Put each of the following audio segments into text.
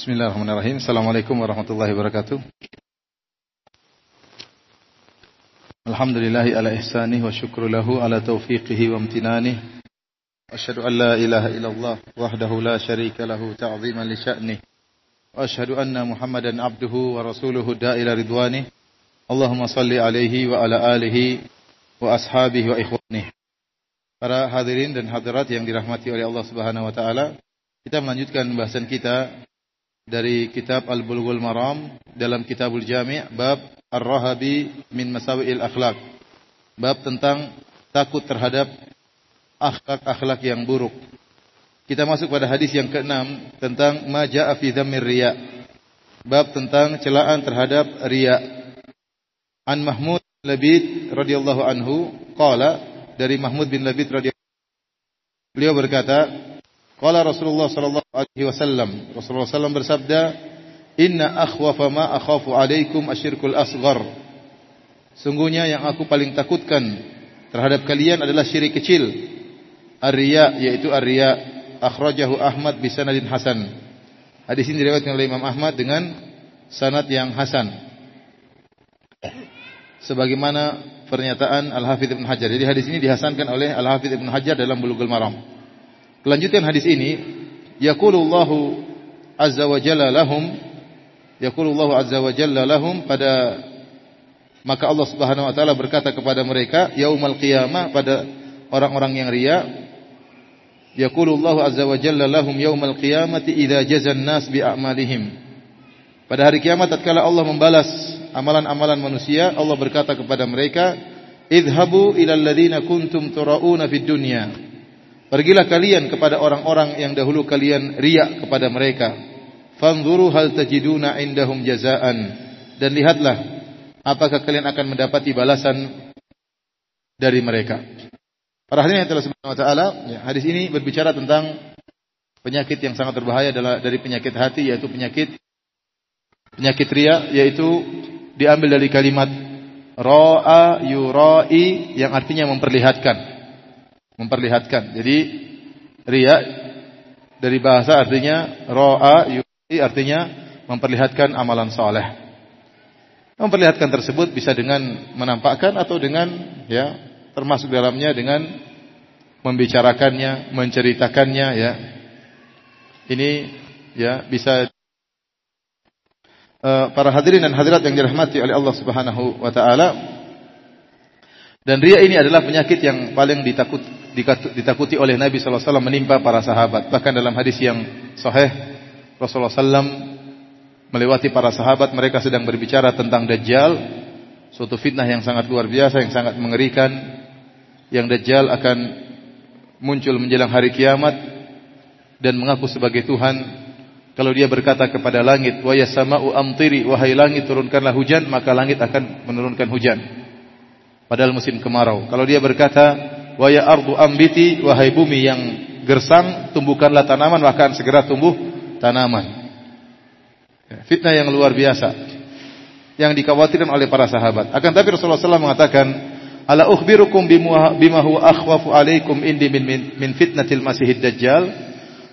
Bismillahirrahmanirrahim. Assalamualaikum warahmatullahi wabarakatuh. Alhamdulillahi ala ihsanih wa syukru ala taufiqihi wa amtinanih. Asyhadu an la ilaha illallah wahdahu la syarika lahu ta'ziman li sya'nih. Wa anna Muhammadan abduhu wa rasuluhu da'ila ridwanih. Allahumma salli alaihi wa ala alihi wa ashabihi wa ikhwanih. Para hadirin dan hadirat yang dirahmati oleh Allah Subhanahu wa taala, kita melanjutkan pembahasan kita dari kitab Al-Bulughul Maram dalam Kitabul Jami' bab Ar-Rahabi min Masawi'il Akhlak. Bab tentang takut terhadap akhlak-akhlak yang buruk. Kita masuk pada hadis yang keenam tentang maja'a fi dhammir riya. Bab tentang celaan terhadap riya. An Mahmud Labid radhiyallahu anhu qala dari Mahmud bin Labid radhiyallahu Beliau berkata, Qala Rasulullah sallallahu alaihi wasallam, Rasulullah sallam bersabda, "Inna akhwafa ma akhafu alaikum asyirkul asghar." Sungguhnya yang aku paling takutkan terhadap kalian adalah syirik kecil. Ar-riya yaitu ar-riya akhrajahu Ahmad bi sanadin hasan. Hadis ini diriwayatkan oleh Imam Ahmad dengan sanad yang hasan. Sebagaimana pernyataan Al-Hafidz Ibnu Hajar. Jadi hadis ini dihasankan oleh Al-Hafidz Ibnu Hajar dalam Bulughul Maram. Kelanjutan hadis ini, yaqulullahu azza wa jalla lahum yaqulullahu azza wa jalla lahum pada maka Allah Subhanahu wa taala berkata kepada mereka yaumal qiyamah pada orang-orang yang riya yaqulullahu azza wa jalla lahum yaumal qiyamati idza jazan nas bi a'malihim. Pada hari kiamat tatkala Allah membalas amalan-amalan manusia Allah berkata kepada mereka idhabu ilal ladzina kuntum turauna fid dunya Pergilah kalian kepada orang-orang yang dahulu kalian riak kepada mereka. Fanzuru hal tajiduna indahum jazaan. Dan lihatlah apakah kalian akan mendapati balasan dari mereka. Para hadirin yang telah subhanahu wa taala, ya, hadis ini berbicara tentang penyakit yang sangat berbahaya adalah dari penyakit hati yaitu penyakit penyakit ria yaitu diambil dari kalimat ra'a yurai yang artinya memperlihatkan memperlihatkan. Jadi riya dari bahasa artinya roa yuri artinya memperlihatkan amalan soleh. Memperlihatkan tersebut bisa dengan menampakkan atau dengan ya termasuk dalamnya dengan membicarakannya, menceritakannya ya. Ini ya bisa uh, para hadirin dan hadirat yang dirahmati oleh Allah Subhanahu wa taala dan ria ini adalah penyakit yang paling ditakut, ditakuti oleh Nabi SAW menimpa para sahabat. Bahkan dalam hadis yang sahih, Rasulullah SAW melewati para sahabat, mereka sedang berbicara tentang Dajjal, suatu fitnah yang sangat luar biasa, yang sangat mengerikan, yang Dajjal akan muncul menjelang hari kiamat dan mengaku sebagai Tuhan. Kalau dia berkata kepada langit, wa yasama'u amtiri, wahai langit turunkanlah hujan, maka langit akan menurunkan hujan padahal musim kemarau. Kalau dia berkata, "Wa ya ardu ambiti, wahai bumi yang gersang, tumbuhkanlah tanaman, maka akan segera tumbuh tanaman." Ya, fitnah yang luar biasa yang dikhawatirkan oleh para sahabat. Akan tapi Rasulullah SAW mengatakan, "Ala ukhbirukum bima huwa akhwafu alaikum indi min, min, min fitnatil masihid dajjal?"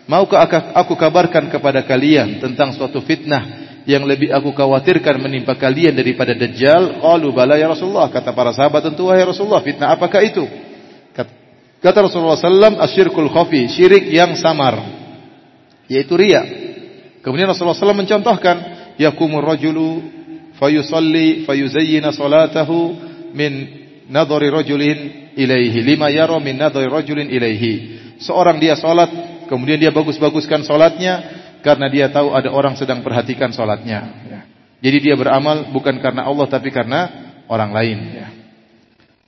Maukah aku kabarkan kepada kalian tentang suatu fitnah yang lebih aku khawatirkan menimpa kalian daripada Dajjal? Qalu bala ya Rasulullah. Kata para sahabat tentu wahai Rasulullah. Fitnah apakah itu? Kata Rasulullah SAW, asyirkul khafi, syirik yang samar. Yaitu ria. Kemudian Rasulullah SAW mencontohkan, yakumur rajulu fayusalli fayuzayyina salatahu min nadhari rajulin ilaihi. Lima yaro min nadhari rajulin ilaihi. Seorang dia salat, kemudian dia bagus-baguskan salatnya, karena dia tahu ada orang sedang perhatikan sholatnya. Ya. Jadi dia beramal bukan karena Allah tapi karena orang lain. Ya.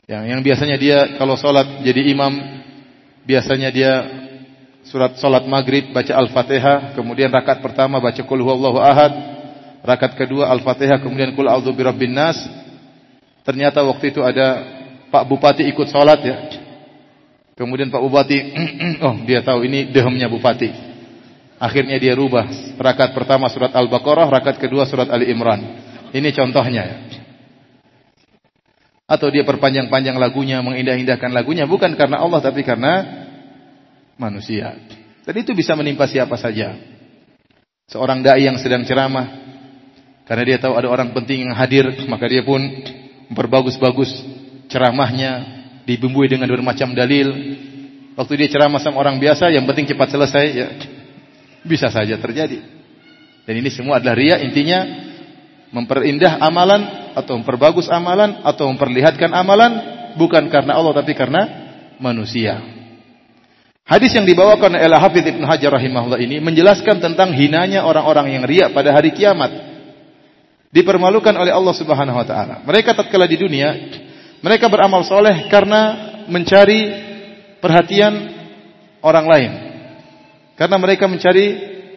Yang, yang biasanya dia kalau sholat jadi imam, biasanya dia surat sholat maghrib baca al-fatihah, kemudian rakaat pertama baca kul huwallahu ahad, rakaat kedua al-fatihah, kemudian kul a'udzu birabbin nas. Ternyata waktu itu ada Pak Bupati ikut sholat ya. Kemudian Pak Bupati, oh dia tahu ini dehemnya Bupati. Akhirnya dia rubah rakaat pertama surat Al-Baqarah, rakaat kedua surat Ali Imran. Ini contohnya ya. Atau dia perpanjang-panjang lagunya, mengindah-indahkan lagunya bukan karena Allah tapi karena manusia. Dan itu bisa menimpa siapa saja. Seorang dai yang sedang ceramah karena dia tahu ada orang penting yang hadir, maka dia pun memperbagus-bagus ceramahnya, dibumbui dengan bermacam dalil. Waktu dia ceramah sama orang biasa, yang penting cepat selesai, ya bisa saja terjadi. Dan ini semua adalah ria, intinya memperindah amalan atau memperbagus amalan atau memperlihatkan amalan bukan karena Allah tapi karena manusia. Hadis yang dibawakan oleh Hafidh Ibn Hajar rahimahullah ini menjelaskan tentang hinanya orang-orang yang riak pada hari kiamat. Dipermalukan oleh Allah Subhanahu wa taala. Mereka tatkala di dunia, mereka beramal soleh karena mencari perhatian orang lain. Karena mereka mencari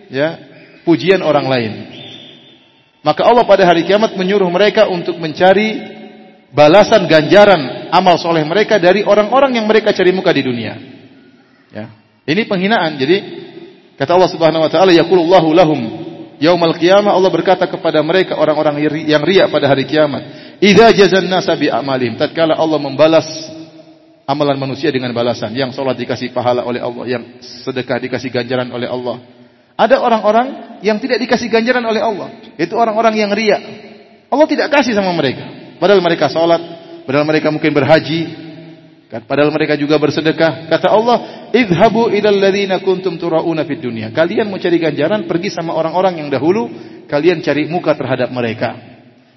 ya pujian orang lain. Maka Allah pada hari kiamat menyuruh mereka untuk mencari balasan ganjaran amal soleh mereka dari orang-orang yang mereka cari muka di dunia. Ya. Ini penghinaan. Jadi kata Allah Subhanahu wa taala yaqulullahu lahum yaumal qiyamah Allah berkata kepada mereka orang-orang yang riya pada hari kiamat, "Idza jazan nasa bi amalim." Tatkala Allah membalas amalan manusia dengan balasan, yang salat dikasih pahala oleh Allah, yang sedekah dikasih ganjaran oleh Allah. Ada orang-orang yang tidak dikasih ganjaran oleh Allah. Itu orang-orang yang riya. Allah tidak kasih sama mereka. Padahal mereka salat, padahal mereka mungkin berhaji, Padahal mereka juga bersedekah. Kata Allah, "Idhabu ilal ladzina kuntum turauna fid dunya." Kalian mau cari ganjaran, pergi sama orang-orang yang dahulu kalian cari muka terhadap mereka.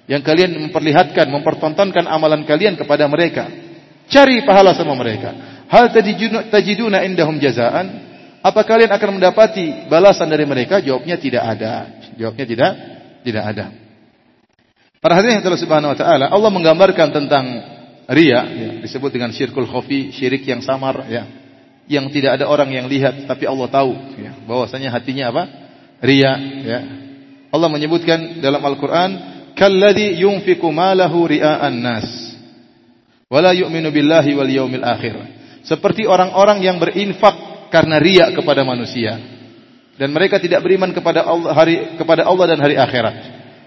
Yang kalian memperlihatkan, mempertontonkan amalan kalian kepada mereka. Cari pahala sama mereka. Hal tajiduna indahum jazaan? Apa kalian akan mendapati balasan dari mereka? Jawabnya tidak ada. Jawabnya tidak tidak ada. Para hadirin yang Subhanahu wa taala, Allah menggambarkan tentang ria ya, disebut dengan syirkul khafi, syirik yang samar ya. Yang tidak ada orang yang lihat tapi Allah tahu ya, bahwasanya hatinya apa? Ria ya. Allah menyebutkan dalam Al-Qur'an, "Kalladzi yunfiqu malahu ria'an nas wala yu'minu billahi wal yaumil akhir." Seperti orang-orang yang berinfak karena ria kepada manusia dan mereka tidak beriman kepada Allah hari kepada Allah dan hari akhirat.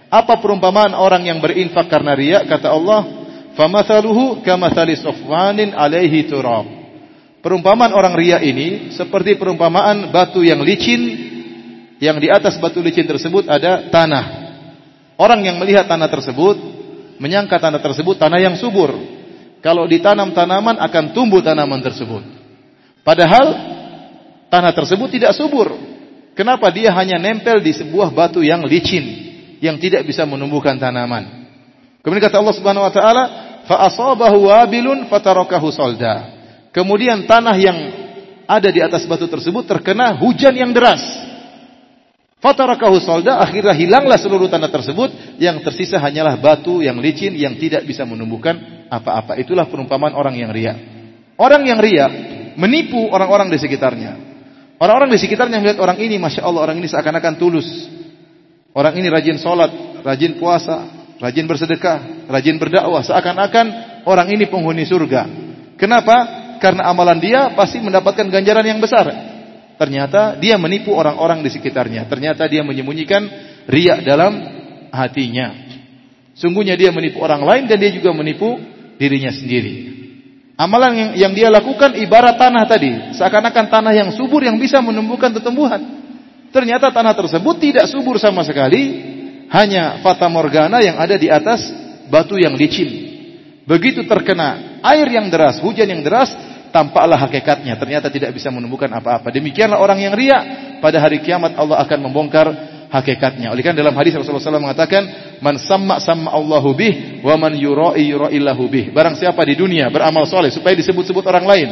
Apa perumpamaan orang yang berinfak karena ria? Kata Allah, Famathaluhu kamathali sofwanin alaihi turab. Perumpamaan orang ria ini seperti perumpamaan batu yang licin yang di atas batu licin tersebut ada tanah. Orang yang melihat tanah tersebut menyangka tanah tersebut tanah yang subur. Kalau ditanam tanaman akan tumbuh tanaman tersebut. Padahal tanah tersebut tidak subur. Kenapa dia hanya nempel di sebuah batu yang licin yang tidak bisa menumbuhkan tanaman? Kemudian kata Allah Subhanahu wa taala, fa asabahu wabilun fatarakahu solda. Kemudian tanah yang ada di atas batu tersebut terkena hujan yang deras. Fatarakahu solda, akhirnya hilanglah seluruh tanah tersebut, yang tersisa hanyalah batu yang licin yang tidak bisa menumbuhkan apa-apa. Itulah perumpamaan orang yang ria. Orang yang ria menipu orang-orang di sekitarnya. Orang-orang di sekitarnya melihat orang ini, masya Allah orang ini seakan-akan tulus. Orang ini rajin sholat, rajin puasa, rajin bersedekah, rajin berdakwah, seakan-akan orang ini penghuni surga. Kenapa? Karena amalan dia pasti mendapatkan ganjaran yang besar. Ternyata dia menipu orang-orang di sekitarnya. Ternyata dia menyembunyikan riak dalam hatinya. Sungguhnya dia menipu orang lain dan dia juga menipu dirinya sendiri. Amalan yang, yang dia lakukan ibarat tanah tadi, seakan-akan tanah yang subur yang bisa menumbuhkan tumbuhan. Ternyata tanah tersebut tidak subur sama sekali, hanya fata morgana yang ada di atas batu yang licin. Begitu terkena air yang deras, hujan yang deras, tampaklah hakikatnya. Ternyata tidak bisa menumbuhkan apa-apa. Demikianlah orang yang ria pada hari kiamat Allah akan membongkar hakikatnya. Oleh karena dalam hadis Rasulullah SAW mengatakan, "Man sama sama Allahu bih, wa man yurai yuraillahu bih." Barang siapa di dunia beramal soleh supaya disebut-sebut orang lain.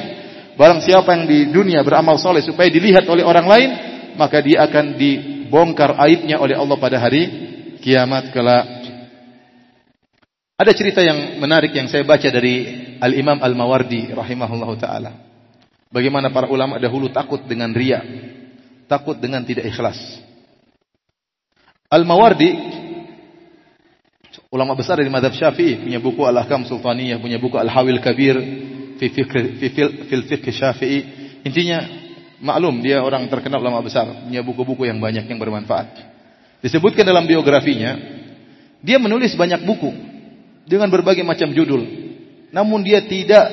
Barang siapa yang di dunia beramal soleh supaya dilihat oleh orang lain, maka dia akan dibongkar aibnya oleh Allah pada hari kiamat kelak. Ada cerita yang menarik yang saya baca dari Al-Imam Al-Mawardi rahimahullahu taala. Bagaimana para ulama dahulu takut dengan riya, takut dengan tidak ikhlas. Al-Mawardi ulama besar dari madhab Syafi'i punya buku Al-Ahkam Sultaniyah, punya buku Al-Hawil Kabir fil fiqh Syafi'i. Intinya maklum dia orang terkenal ulama besar, punya buku-buku yang banyak yang bermanfaat. Disebutkan dalam biografinya, dia menulis banyak buku dengan berbagai macam judul. Namun dia tidak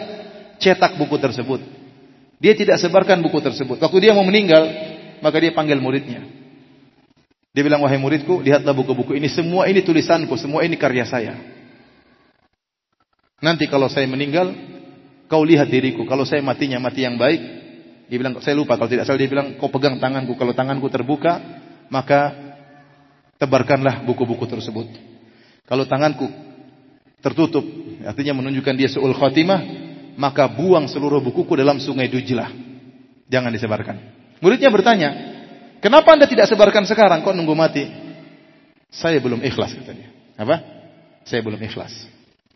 cetak buku tersebut. Dia tidak sebarkan buku tersebut. Waktu dia mau meninggal, maka dia panggil muridnya. Dia bilang, wahai muridku, lihatlah buku-buku ini. Semua ini tulisanku, semua ini karya saya. Nanti kalau saya meninggal, kau lihat diriku. Kalau saya matinya mati yang baik, dia bilang, saya lupa kalau tidak salah dia bilang, kau pegang tanganku. Kalau tanganku terbuka, maka tebarkanlah buku-buku tersebut. Kalau tanganku tertutup, artinya menunjukkan dia seul khotimah, maka buang seluruh bukuku dalam sungai Dujlah. Jangan disebarkan. Muridnya bertanya, Kenapa anda tidak sebarkan sekarang? Kok nunggu mati? Saya belum ikhlas katanya. Apa? Saya belum ikhlas.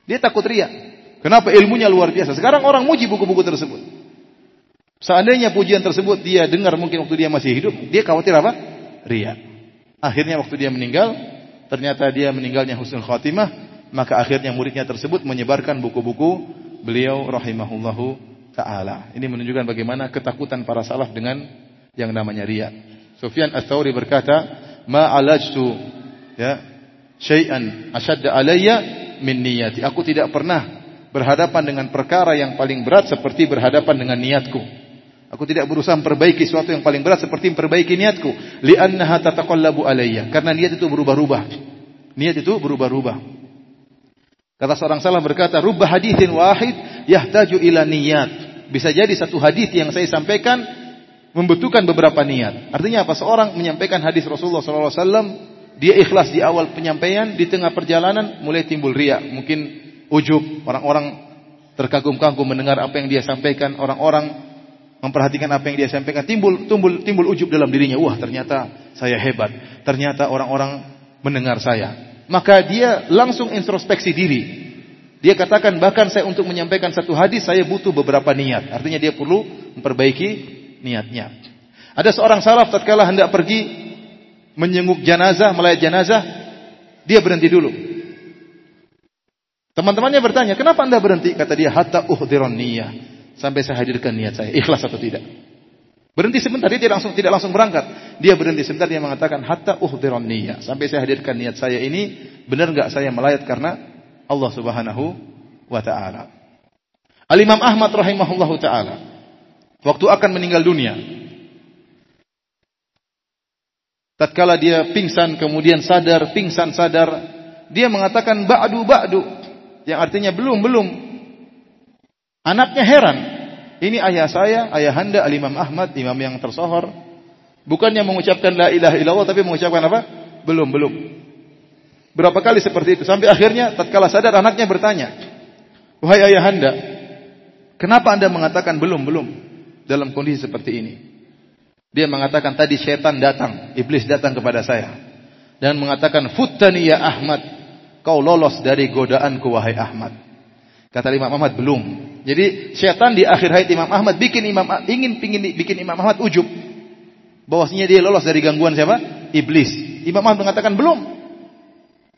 Dia takut ria. Kenapa ilmunya luar biasa? Sekarang orang muji buku-buku tersebut. Seandainya pujian tersebut dia dengar mungkin waktu dia masih hidup, dia khawatir apa? Ria. Akhirnya waktu dia meninggal, ternyata dia meninggalnya husnul khatimah, maka akhirnya muridnya tersebut menyebarkan buku-buku beliau rahimahullahu taala. Ini menunjukkan bagaimana ketakutan para salaf dengan yang namanya ria. Sufyan Ats-Tsauri berkata, "Ma alajtu ya syai'an ashadda alayya min niyati." Aku tidak pernah berhadapan dengan perkara yang paling berat seperti berhadapan dengan niatku. Aku tidak berusaha memperbaiki sesuatu yang paling berat seperti memperbaiki niatku. Li'annaha tataqallabu alayya. Karena niat itu berubah-ubah. Niat itu berubah-ubah. Kata seorang salah berkata, "Rubba haditsin wahid yahtaju ila niyat." Bisa jadi satu hadis yang saya sampaikan membutuhkan beberapa niat. Artinya apa? Seorang menyampaikan hadis Rasulullah SAW, dia ikhlas di awal penyampaian, di tengah perjalanan mulai timbul ria, mungkin ujub, orang-orang terkagum-kagum mendengar apa yang dia sampaikan, orang-orang memperhatikan apa yang dia sampaikan, timbul timbul timbul ujub dalam dirinya. Wah, ternyata saya hebat. Ternyata orang-orang mendengar saya. Maka dia langsung introspeksi diri. Dia katakan bahkan saya untuk menyampaikan satu hadis saya butuh beberapa niat. Artinya dia perlu memperbaiki niatnya. Ada seorang salaf tatkala hendak pergi menyenguk jenazah, melayat jenazah, dia berhenti dulu. Teman-temannya bertanya, "Kenapa Anda berhenti?" Kata dia, "Hatta uhdiron niyah." Sampai saya hadirkan niat saya, ikhlas atau tidak. Berhenti sebentar, dia tidak langsung tidak langsung berangkat. Dia berhenti sebentar, dia mengatakan, "Hatta uhdiron niyah." Sampai saya hadirkan niat saya ini, benar enggak saya melayat karena Allah Subhanahu wa taala. Al-Imam Ahmad rahimahullahu taala waktu akan meninggal dunia. Tatkala dia pingsan kemudian sadar, pingsan sadar, dia mengatakan ba'du ba'du yang artinya belum belum. Anaknya heran. Ini ayah saya, ayah handa Al-Imam Ahmad, imam yang tersohor. Bukannya mengucapkan la ilaha illallah tapi mengucapkan apa? Belum, belum. Berapa kali seperti itu sampai akhirnya tatkala sadar anaknya bertanya, "Wahai ayah handa, kenapa Anda mengatakan belum, belum?" Dalam kondisi seperti ini. Dia mengatakan tadi setan datang, iblis datang kepada saya dan mengatakan futtani ya Ahmad, kau lolos dari godaanku wahai Ahmad. Kata Imam Ahmad belum. Jadi setan di akhir hayat Imam Ahmad bikin Imam ingin pingin bikin Imam Ahmad ujub. Bahwasanya dia lolos dari gangguan siapa? Iblis. Imam Ahmad mengatakan belum.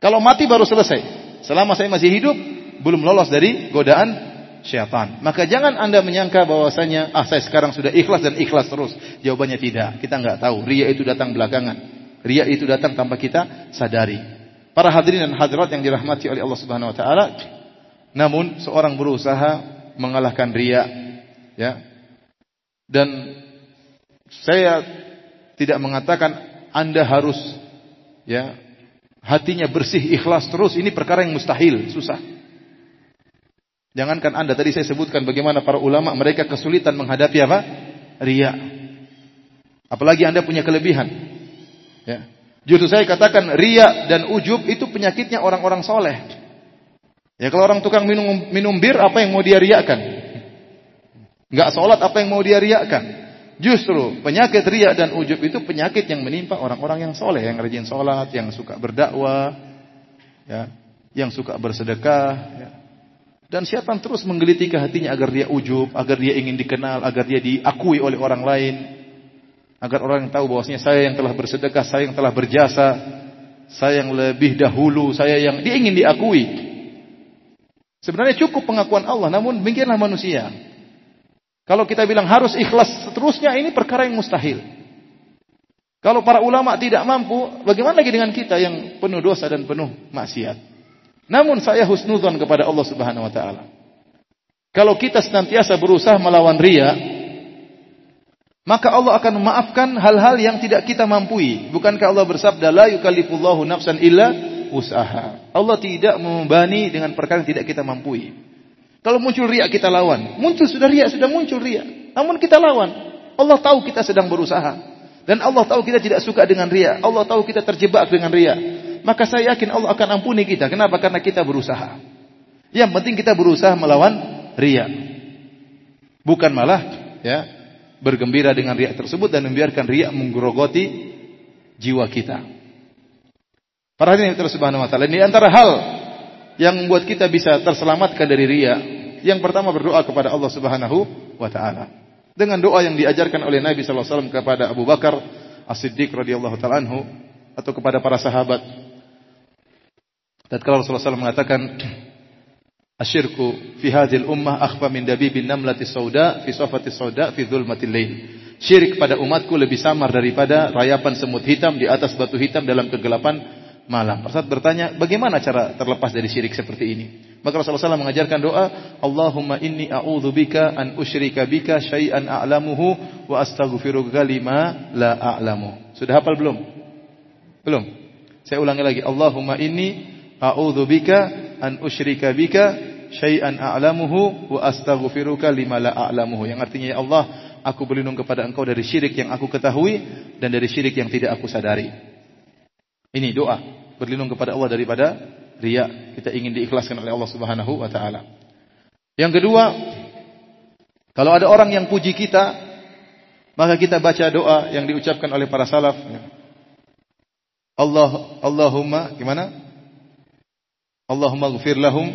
Kalau mati baru selesai. Selama saya masih hidup belum lolos dari godaan syaitan. Maka jangan anda menyangka bahwasanya ah saya sekarang sudah ikhlas dan ikhlas terus. Jawabannya tidak. Kita nggak tahu. Ria itu datang belakangan. Ria itu datang tanpa kita sadari. Para hadirin dan hadirat yang dirahmati oleh Allah Subhanahu wa taala, namun seorang berusaha mengalahkan ria ya. Dan saya tidak mengatakan Anda harus ya hatinya bersih ikhlas terus ini perkara yang mustahil, susah. Jangankan Anda tadi saya sebutkan bagaimana para ulama mereka kesulitan menghadapi apa? Ria. Apalagi Anda punya kelebihan. Ya. Justru saya katakan ria dan ujub itu penyakitnya orang-orang soleh. Ya kalau orang tukang minum minum bir apa yang mau dia riakan? Enggak sholat apa yang mau dia riakan? Justru penyakit ria dan ujub itu penyakit yang menimpa orang-orang yang soleh, yang rajin sholat, yang suka berdakwah, ya, yang suka bersedekah, ya, dan syaitan terus menggeliti ke hatinya agar dia ujub, agar dia ingin dikenal, agar dia diakui oleh orang lain. Agar orang tahu bahwasanya saya yang telah bersedekah, saya yang telah berjasa, saya yang lebih dahulu, saya yang dia ingin diakui. Sebenarnya cukup pengakuan Allah, namun demikianlah manusia. Kalau kita bilang harus ikhlas seterusnya, ini perkara yang mustahil. Kalau para ulama tidak mampu, bagaimana lagi dengan kita yang penuh dosa dan penuh maksiat? Namun saya husnudzon kepada Allah Subhanahu wa taala. Kalau kita senantiasa berusaha melawan ria, maka Allah akan memaafkan hal-hal yang tidak kita mampu. Bukankah Allah bersabda la yukallifullahu nafsan illa usaha. Allah tidak membebani dengan perkara yang tidak kita mampu. Kalau muncul riak kita lawan. Muncul sudah riak, sudah muncul riak. Namun kita lawan. Allah tahu kita sedang berusaha. Dan Allah tahu kita tidak suka dengan riak. Allah tahu kita terjebak dengan riak. Maka saya yakin Allah akan ampuni kita. Kenapa? Karena kita berusaha. Yang penting kita berusaha melawan riak. Bukan malah ya bergembira dengan riak tersebut dan membiarkan riak menggerogoti jiwa kita. Para hadirin subhanahu wa taala, ini antara hal yang membuat kita bisa terselamatkan dari ria. Yang pertama berdoa kepada Allah Subhanahu wa taala. Dengan doa yang diajarkan oleh Nabi sallallahu alaihi wasallam kepada Abu Bakar As-Siddiq radhiyallahu taala atau kepada para sahabat. Tatkala Rasulullah SAW mengatakan Asyirku fi hadhil ummah akhfa min dabibin namlati sauda fi safati sauda fi dhulmatil lail. Syirik pada umatku lebih samar daripada rayapan semut hitam di atas batu hitam dalam kegelapan malam. Saat bertanya, bagaimana cara terlepas dari syirik seperti ini? Maka Rasulullah SAW mengajarkan doa, Allahumma inni a'udzubika an usyrika bika syai'an a'lamuhu wa astaghfiruka lima la a'lamu. Sudah hafal belum? Belum. Saya ulangi lagi. Allahumma inni a'udzubika an usyrika bika syai'an a'lamuhu wa astaghfiruka lima la a'lamuhu. Yang artinya ya Allah, aku berlindung kepada Engkau dari syirik yang aku ketahui dan dari syirik yang tidak aku sadari. Ini doa berlindung kepada Allah daripada riya. Kita ingin diikhlaskan oleh Allah Subhanahu wa taala. Yang kedua, kalau ada orang yang puji kita, maka kita baca doa yang diucapkan oleh para salaf. Allah Allahumma gimana? Allahumma ghfir lahum.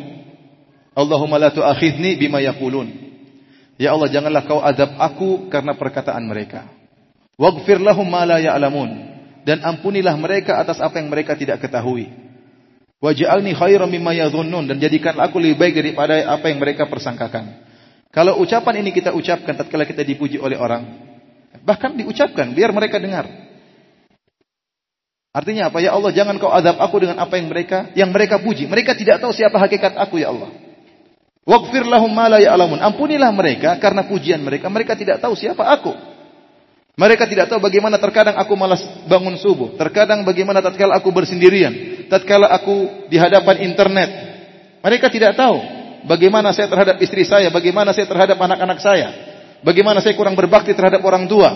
Allahumma la tu'akhidni bima yaqulun. Ya Allah, janganlah kau adab aku karena perkataan mereka. Waghfir lahum ma la ya'lamun dan ampunilah mereka atas apa yang mereka tidak ketahui. Waj'alni khairan mimma yadhunnun dan jadikanlah aku lebih baik daripada apa yang mereka persangkakan. Kalau ucapan ini kita ucapkan tatkala kita dipuji oleh orang, bahkan diucapkan biar mereka dengar. Artinya apa? Ya Allah, jangan kau adab aku dengan apa yang mereka yang mereka puji. Mereka tidak tahu siapa hakikat aku ya Allah. Waghfir lahum ma la ya'lamun. Ampunilah mereka karena pujian mereka. Mereka tidak tahu siapa aku. Mereka tidak tahu bagaimana terkadang aku malas bangun subuh. Terkadang bagaimana tatkala aku bersendirian. Tatkala aku di hadapan internet. Mereka tidak tahu bagaimana saya terhadap istri saya. Bagaimana saya terhadap anak-anak saya. Bagaimana saya kurang berbakti terhadap orang tua.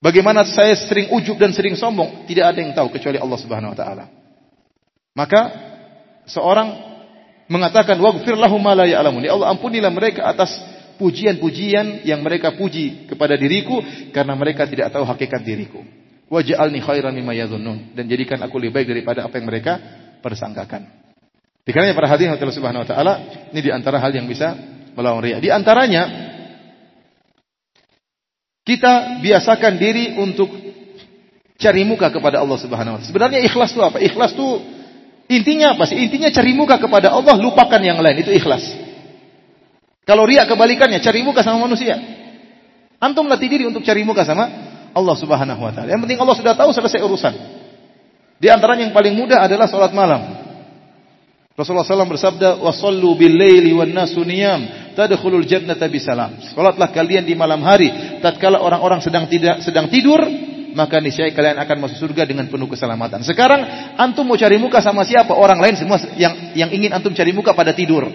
Bagaimana saya sering ujub dan sering sombong. Tidak ada yang tahu kecuali Allah subhanahu wa ta'ala. Maka seorang mengatakan. Waghfir lahum ma la ya'lamun. Ya Allah ampunilah mereka atas pujian-pujian yang mereka puji kepada diriku karena mereka tidak tahu hakikat diriku. Waj'alni khairan mimma yadhunnun dan jadikan aku lebih baik daripada apa yang mereka persangkakan. Dikarenanya para hadirin Allah Subhanahu wa taala, ini di antara hal yang bisa melawan riya. Di antaranya kita biasakan diri untuk cari muka kepada Allah Subhanahu wa taala. Sebenarnya ikhlas itu apa? Ikhlas itu intinya apa sih? Intinya cari muka kepada Allah, lupakan yang lain. Itu ikhlas. Kalau riak kebalikannya, cari muka sama manusia. Antum latih diri untuk cari muka sama Allah Subhanahu wa taala. Yang penting Allah sudah tahu selesai urusan. Di antaranya yang paling mudah adalah salat malam. Rasulullah SAW bersabda, "Wasallu bil laili wan nasu niyam, tadkhulul jannata bisalam." Salatlah kalian di malam hari, tatkala orang-orang sedang tidak sedang tidur, maka niscaya kalian akan masuk surga dengan penuh keselamatan. Sekarang antum mau cari muka sama siapa? Orang lain semua yang yang ingin antum cari muka pada tidur.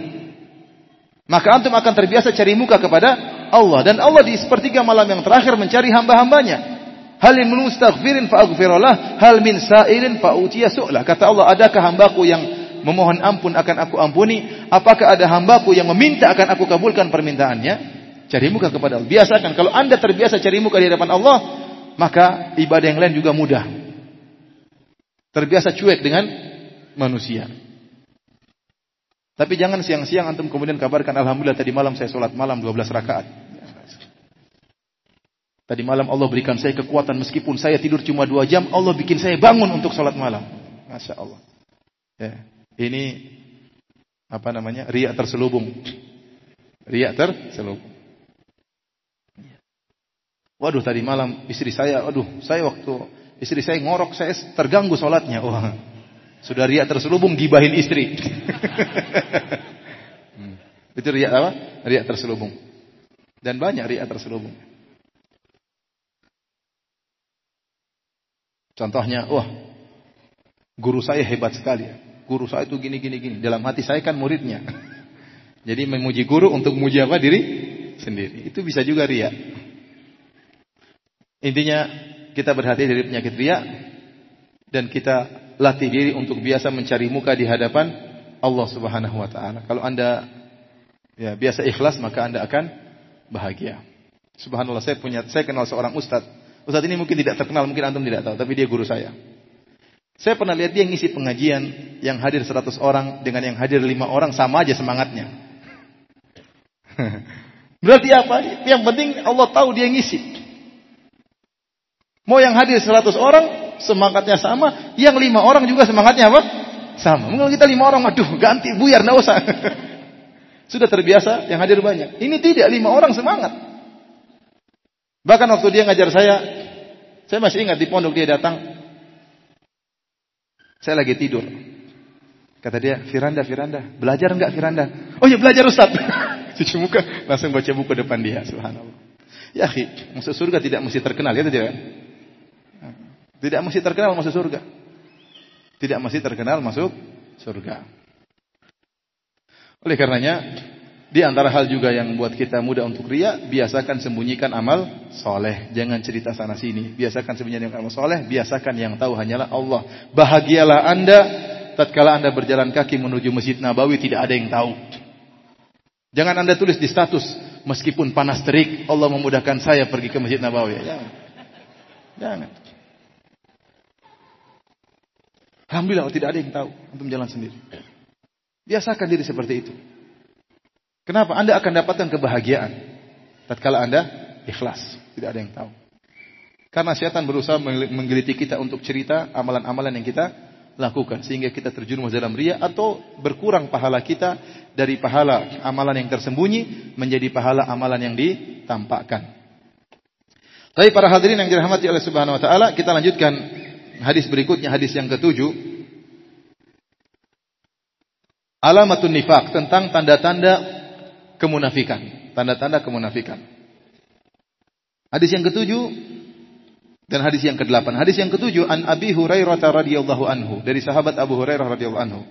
Maka antum akan terbiasa cari muka kepada Allah dan Allah di sepertiga malam yang terakhir mencari hamba-hambanya. Hal min mustaghfirin fa aghfirullah, hal min sa'ilin fa utiya su'la. Kata Allah, adakah hambaku yang memohon ampun akan aku ampuni? Apakah ada hambaku yang meminta akan aku kabulkan permintaannya? Cari muka kepada Allah. Biasakan kalau Anda terbiasa cari muka di hadapan Allah, maka ibadah yang lain juga mudah. Terbiasa cuek dengan manusia. Tapi jangan siang-siang antum kemudian kabarkan alhamdulillah tadi malam saya sholat malam 12 rakaat. Tadi malam Allah berikan saya kekuatan meskipun saya tidur cuma dua jam, Allah bikin saya bangun untuk sholat malam. Masya Allah. Ya, ini apa namanya? Riak terselubung. Riak terselubung. Waduh tadi malam istri saya, waduh saya waktu istri saya ngorok saya terganggu sholatnya. Wah, sudah riak terselubung gibahin istri. Hmm. Itu riak apa? Riak terselubung. Dan banyak riak terselubung. Contohnya, wah guru saya hebat sekali. Guru saya itu gini gini gini. Dalam hati saya kan muridnya. Jadi memuji guru untuk memuji apa diri sendiri. Itu bisa juga ria. Intinya kita berhati dari penyakit ria dan kita latih diri untuk biasa mencari muka di hadapan Allah Subhanahu wa taala. Kalau Anda ya biasa ikhlas maka Anda akan bahagia. Subhanallah saya punya saya kenal seorang ustadz. Ustadz ini mungkin tidak terkenal, mungkin antum tidak tahu, tapi dia guru saya. Saya pernah lihat dia ngisi pengajian yang hadir 100 orang dengan yang hadir 5 orang sama aja semangatnya. Berarti apa? Yang penting Allah tahu dia ngisi. Mau yang hadir 100 orang semangatnya sama, yang 5 orang juga semangatnya apa? Sama. Mungkin kita 5 orang, aduh ganti buyar enggak usah. Sudah terbiasa yang hadir banyak. Ini tidak, 5 orang semangat. Bahkan waktu dia ngajar saya, saya masih ingat di pondok dia datang. Saya lagi tidur. Kata dia, Firanda, Firanda, belajar enggak Firanda? Oh ya belajar Ustaz. Cuci muka, langsung baca buku depan dia, subhanallah. Ya, masuk surga tidak mesti terkenal, ya tidak? Tidak mesti terkenal masuk surga. Tidak mesti terkenal masuk surga. Oleh karenanya, di antara hal juga yang buat kita mudah untuk ria, biasakan sembunyikan amal soleh. Jangan cerita sana sini. Biasakan sembunyikan amal soleh. Biasakan yang tahu hanyalah Allah. Bahagialah anda tatkala anda berjalan kaki menuju Masjid Nabawi tidak ada yang tahu. Jangan anda tulis di status meskipun panas terik Allah memudahkan saya pergi ke Masjid Nabawi. Jangan. Jangan. Alhamdulillah tidak ada yang tahu untuk jalan sendiri. Biasakan diri seperti itu. Kenapa? Anda akan dapatkan kebahagiaan. Tatkala Anda ikhlas. Tidak ada yang tahu. Karena setan berusaha menggeliti kita untuk cerita amalan-amalan yang kita lakukan. Sehingga kita terjerumus dalam ria atau berkurang pahala kita dari pahala amalan yang tersembunyi menjadi pahala amalan yang ditampakkan. Tapi para hadirin yang dirahmati oleh Subhanahu wa taala, kita lanjutkan hadis berikutnya, hadis yang ketujuh. Alamatun nifak tentang tanda-tanda kemunafikan, tanda-tanda kemunafikan. Hadis yang ketujuh dan hadis yang kedelapan. Hadis yang ketujuh an Abi Hurairah radhiyallahu anhu dari sahabat Abu Hurairah radhiyallahu anhu.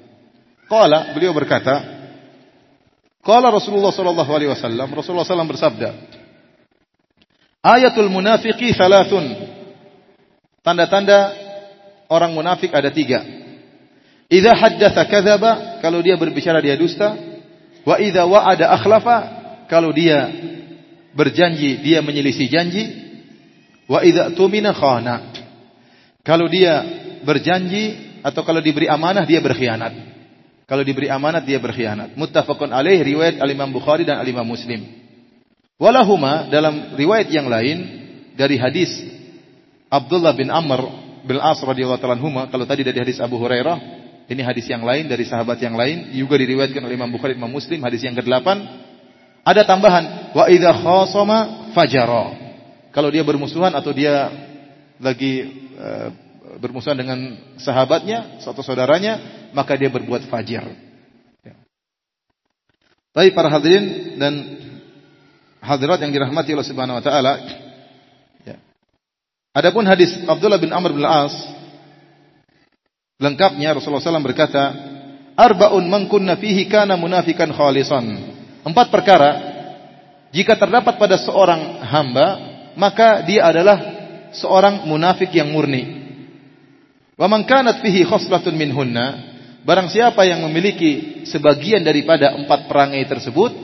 Qala beliau berkata, Qala Rasulullah sallallahu alaihi wasallam, Rasulullah sallallahu bersabda, Ayatul munafiqi thalathun. Tanda-tanda orang munafik ada tiga. Idza haddatsa kadzaba, kalau dia berbicara dia dusta. Wa idza wa'ada akhlafa, kalau dia berjanji dia menyelisih janji. Wa idza tumina khana. Kalau dia berjanji atau kalau diberi amanah dia berkhianat. Kalau diberi amanat dia berkhianat. Muttafaqun alaih riwayat Al-Imam Bukhari dan Al-Imam Muslim. Walahuma dalam riwayat yang lain dari hadis Abdullah bin Amr bin As radhiyallahu taala kalau tadi dari hadis Abu Hurairah ini hadis yang lain dari sahabat yang lain juga diriwayatkan oleh Imam Bukhari Imam Muslim hadis yang ke-8 ada tambahan wa idza khasama fajara. Kalau dia bermusuhan atau dia lagi e, bermusuhan dengan sahabatnya, suatu saudaranya, maka dia berbuat fajir. Ya. Baik para hadirin dan hadirat yang dirahmati Allah Subhanahu wa taala. Ya. Adapun hadis Abdullah bin Amr bin Al-As Lengkapnya Rasulullah SAW berkata, Arba'un man kunna fihi kana munafikan khalisan. Empat perkara, jika terdapat pada seorang hamba, maka dia adalah seorang munafik yang murni. Wa man fihi khoslatun minhunna, barang siapa yang memiliki sebagian daripada empat perangai tersebut,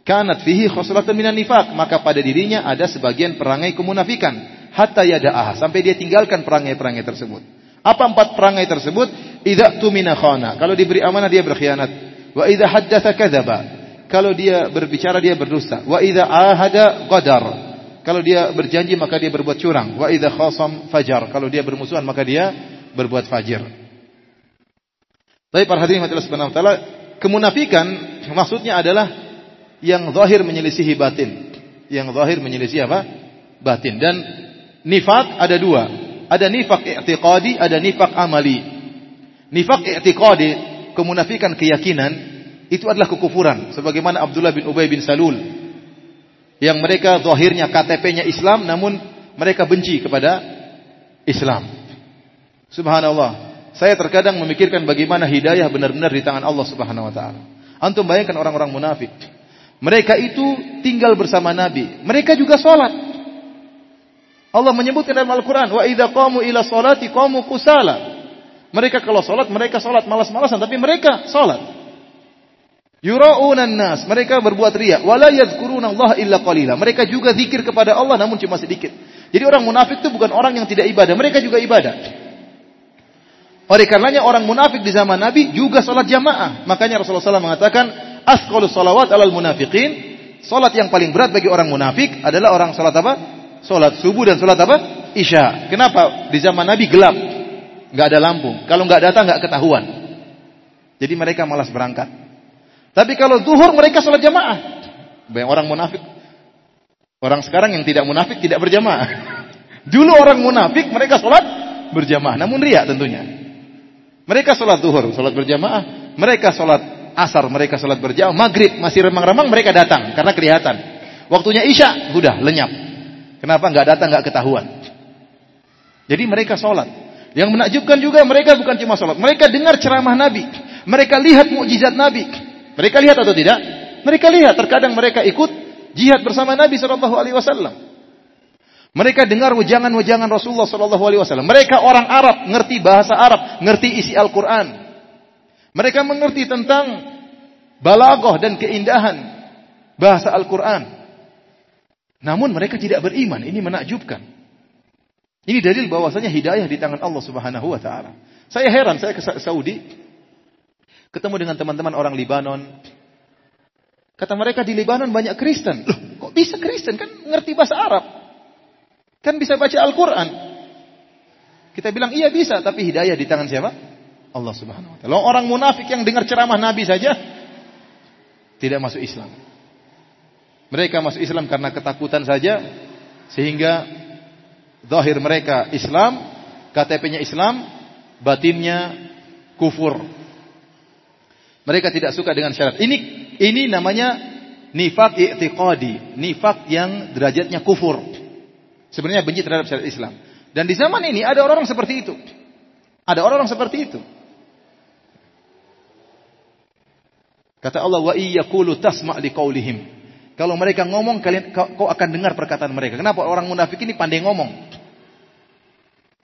kanat fihi khoslatun minan nifak, maka pada dirinya ada sebagian perangai kemunafikan. Hatta yada'ah, sampai dia tinggalkan perangai-perangai tersebut. Apa empat perangai tersebut? Idza tumina khana. Kalau diberi amanah dia berkhianat. Wa idza haddatsa kadzaba. Kalau dia berbicara dia berdusta. Wa idza ahada qadar. Kalau dia berjanji maka dia berbuat curang. Wa idza khasam fajar. Kalau dia bermusuhan maka dia berbuat fajir. Tapi para hadirin majelis subhanahu wa kemunafikan maksudnya adalah yang zahir menyelisihi batin. Yang zahir menyelisihi apa? Batin. Dan nifak ada dua. Ada nifak i'tiqadi, ada nifak amali. Nifak i'tiqadi, kemunafikan keyakinan, itu adalah kekufuran. Sebagaimana Abdullah bin Ubay bin Salul. Yang mereka zahirnya KTP-nya Islam, namun mereka benci kepada Islam. Subhanallah. Saya terkadang memikirkan bagaimana hidayah benar-benar di tangan Allah Subhanahu wa taala. Antum bayangkan orang-orang munafik. Mereka itu tinggal bersama Nabi. Mereka juga sholat. Allah menyebutkan dalam Al-Quran, wa idza qamu ila salati qamu kusala. Mereka kalau sholat, mereka sholat malas-malasan, tapi mereka sholat. Yura'unan nas, mereka berbuat riya. Wala yadhkuruna Allah illa qalila. Mereka juga zikir kepada Allah namun cuma sedikit. Jadi orang munafik itu bukan orang yang tidak ibadah, mereka juga ibadah. Oleh karenanya orang munafik di zaman Nabi juga salat jamaah. Makanya Rasulullah SAW mengatakan, asqalus salawat alal munafiqin. Salat yang paling berat bagi orang munafik adalah orang salat apa? Salat subuh dan salat apa? Isya. Kenapa? Di zaman Nabi gelap. Enggak ada lampu. Kalau enggak datang enggak ketahuan. Jadi mereka malas berangkat. Tapi kalau zuhur mereka salat jamaah. Banyak orang munafik. Orang sekarang yang tidak munafik tidak berjamaah. Dulu orang munafik mereka salat berjamaah. Namun riak tentunya. Mereka sholat duhur, sholat berjamaah. Mereka sholat asar, mereka sholat berjamaah. Maghrib masih remang-remang, mereka datang karena kelihatan. Waktunya isya, sudah lenyap. Kenapa nggak datang, nggak ketahuan? Jadi mereka sholat. Yang menakjubkan juga mereka bukan cuma sholat. Mereka dengar ceramah Nabi. Mereka lihat mukjizat Nabi. Mereka lihat atau tidak? Mereka lihat. Terkadang mereka ikut jihad bersama Nabi Shallallahu Alaihi Wasallam. Mereka dengar wejangan-wejangan Rasulullah sallallahu alaihi wasallam. Mereka orang Arab, ngerti bahasa Arab, ngerti isi Al-Qur'an. Mereka mengerti tentang balaghah dan keindahan bahasa Al-Qur'an. Namun mereka tidak beriman. Ini menakjubkan. Ini dalil bahwasanya hidayah di tangan Allah Subhanahu wa taala. Saya heran, saya ke Saudi ketemu dengan teman-teman orang Libanon. Kata mereka di Libanon banyak Kristen. Loh, kok bisa Kristen? Kan ngerti bahasa Arab. Kan bisa baca Al-Quran. Kita bilang iya bisa, tapi hidayah di tangan siapa? Allah Subhanahu wa taala. Orang munafik yang dengar ceramah Nabi saja tidak masuk Islam. Mereka masuk Islam karena ketakutan saja sehingga zahir mereka Islam, KTP-nya Islam, batinnya kufur. Mereka tidak suka dengan syarat. Ini ini namanya nifak i'tiqadi, nifak yang derajatnya kufur. Sebenarnya benci terhadap syariat Islam. Dan di zaman ini ada orang-orang seperti itu. Ada orang-orang seperti itu. Kata Allah, wa iyyaqulu tasma' liqaulihim. Kalau mereka ngomong kalian kau akan dengar perkataan mereka. Kenapa orang munafik ini pandai ngomong?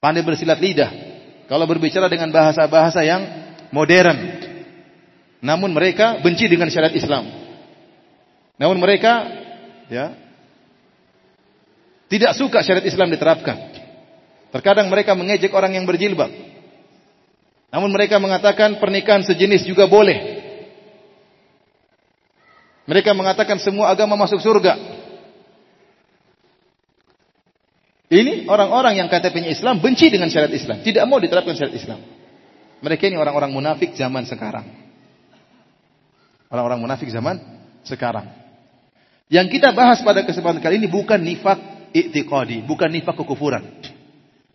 Pandai bersilat lidah. Kalau berbicara dengan bahasa-bahasa yang modern. Namun mereka benci dengan syariat Islam. Namun mereka ya tidak suka syariat Islam diterapkan. Terkadang mereka mengejek orang yang berjilbab. Namun mereka mengatakan pernikahan sejenis juga boleh. Mereka mengatakan semua agama masuk surga. Ini orang-orang yang KTP-nya Islam benci dengan syariat Islam, tidak mau diterapkan syariat Islam. Mereka ini orang-orang munafik zaman sekarang. Orang-orang munafik zaman sekarang. Yang kita bahas pada kesempatan kali ini bukan nifak i'tiqadi, bukan nifak kekufuran.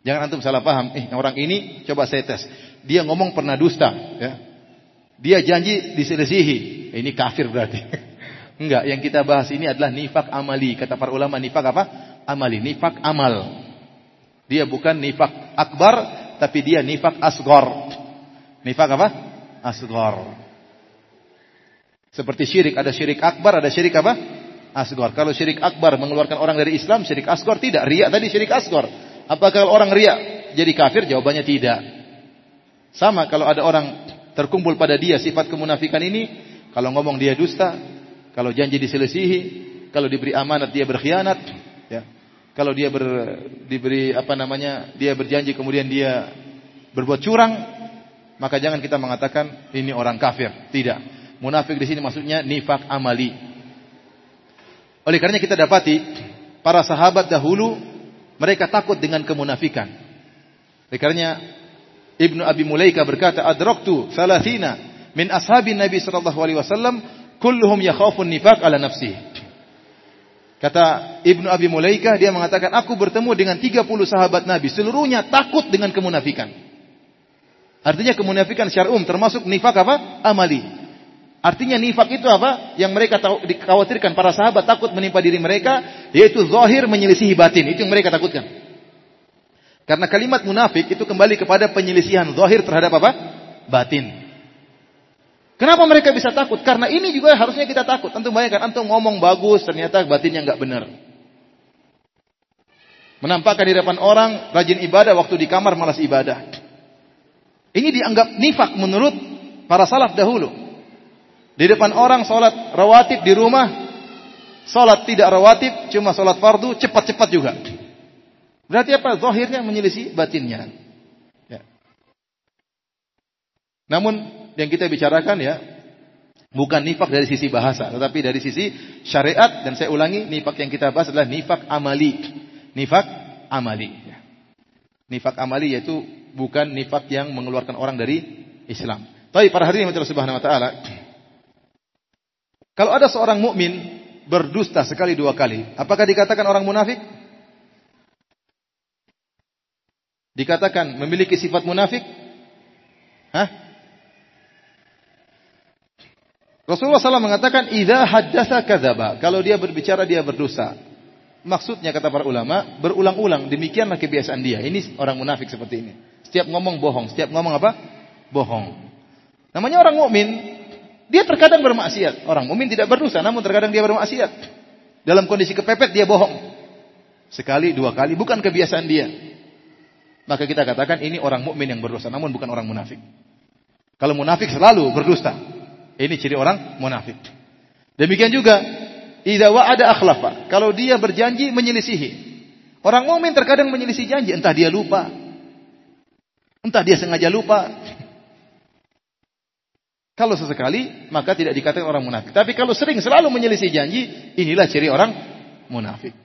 Jangan antum salah paham. Eh, orang ini coba saya tes. Dia ngomong pernah dusta, ya. Dia janji diselesihi. Eh, ini kafir berarti. Enggak, yang kita bahas ini adalah nifak amali. Kata para ulama nifak apa? Amali, nifak amal. Dia bukan nifak akbar, tapi dia nifak asgor. Nifak apa? Asgor. Seperti syirik, ada syirik akbar, ada syirik apa? asgor. Kalau syirik akbar mengeluarkan orang dari Islam, syirik asgor tidak. Ria tadi syirik asgor. Apakah orang ria jadi kafir? Jawabannya tidak. Sama kalau ada orang terkumpul pada dia sifat kemunafikan ini, kalau ngomong dia dusta, kalau janji diselesihi, kalau diberi amanat dia berkhianat, ya. Kalau dia ber, diberi apa namanya, dia berjanji kemudian dia berbuat curang, maka jangan kita mengatakan ini orang kafir. Tidak. Munafik di sini maksudnya nifak amali. Oleh karena kita dapati para sahabat dahulu mereka takut dengan kemunafikan. Oleh karena Ibnu Abi Mulaika berkata, "Adraktu salatina min ashabin Nabi sallallahu alaihi wasallam kulluhum yakhafun nifaq ala nafsi." Kata Ibnu Abi Mulaika dia mengatakan, "Aku bertemu dengan 30 sahabat Nabi, seluruhnya takut dengan kemunafikan." Artinya kemunafikan syar'um umum termasuk nifak apa? Amali. Artinya nifak itu apa? Yang mereka tahu, dikhawatirkan para sahabat takut menimpa diri mereka, yaitu zahir menyelisihi batin. Itu yang mereka takutkan. Karena kalimat munafik itu kembali kepada penyelisihan zahir terhadap apa? Batin. Kenapa mereka bisa takut? Karena ini juga harusnya kita takut. Antum bayangkan, antum ngomong bagus, ternyata batinnya nggak benar. Menampakkan di depan orang, rajin ibadah, waktu di kamar malas ibadah. Ini dianggap nifak menurut para salaf dahulu. Di depan orang sholat rawatib di rumah, sholat tidak rawatib, cuma sholat fardu, cepat-cepat juga. Berarti apa? Zahirnya menyelisih batinnya. Ya. Namun yang kita bicarakan ya, bukan nifak dari sisi bahasa, tetapi dari sisi syariat dan saya ulangi, nifak yang kita bahas adalah nifak amali. Nifak amali. Nifak amali yaitu bukan nifak yang mengeluarkan orang dari Islam. Tapi para hadirin yang Subhanahu wa taala, kalau ada seorang mukmin berdusta sekali dua kali, apakah dikatakan orang munafik? Dikatakan memiliki sifat munafik? Hah? Rasulullah SAW mengatakan, "Idza haddatsa kadzaba." Kalau dia berbicara dia berdosa. Maksudnya kata para ulama, berulang-ulang demikianlah kebiasaan dia. Ini orang munafik seperti ini. Setiap ngomong bohong, setiap ngomong apa? Bohong. Namanya orang mukmin, dia terkadang bermaksiat. Orang mukmin tidak berdosa, namun terkadang dia bermaksiat. Dalam kondisi kepepet dia bohong. Sekali, dua kali, bukan kebiasaan dia. Maka kita katakan ini orang mukmin yang berdosa, namun bukan orang munafik. Kalau munafik selalu berdusta. Ini ciri orang munafik. Demikian juga Idza wa'ada akhlafa. Kalau dia berjanji menyelisihi. Orang mukmin terkadang menyelisih janji, entah dia lupa. Entah dia sengaja lupa. Kalau sesekali, maka tidak dikatakan orang munafik. Tapi kalau sering selalu menyelisih janji, inilah ciri orang munafik.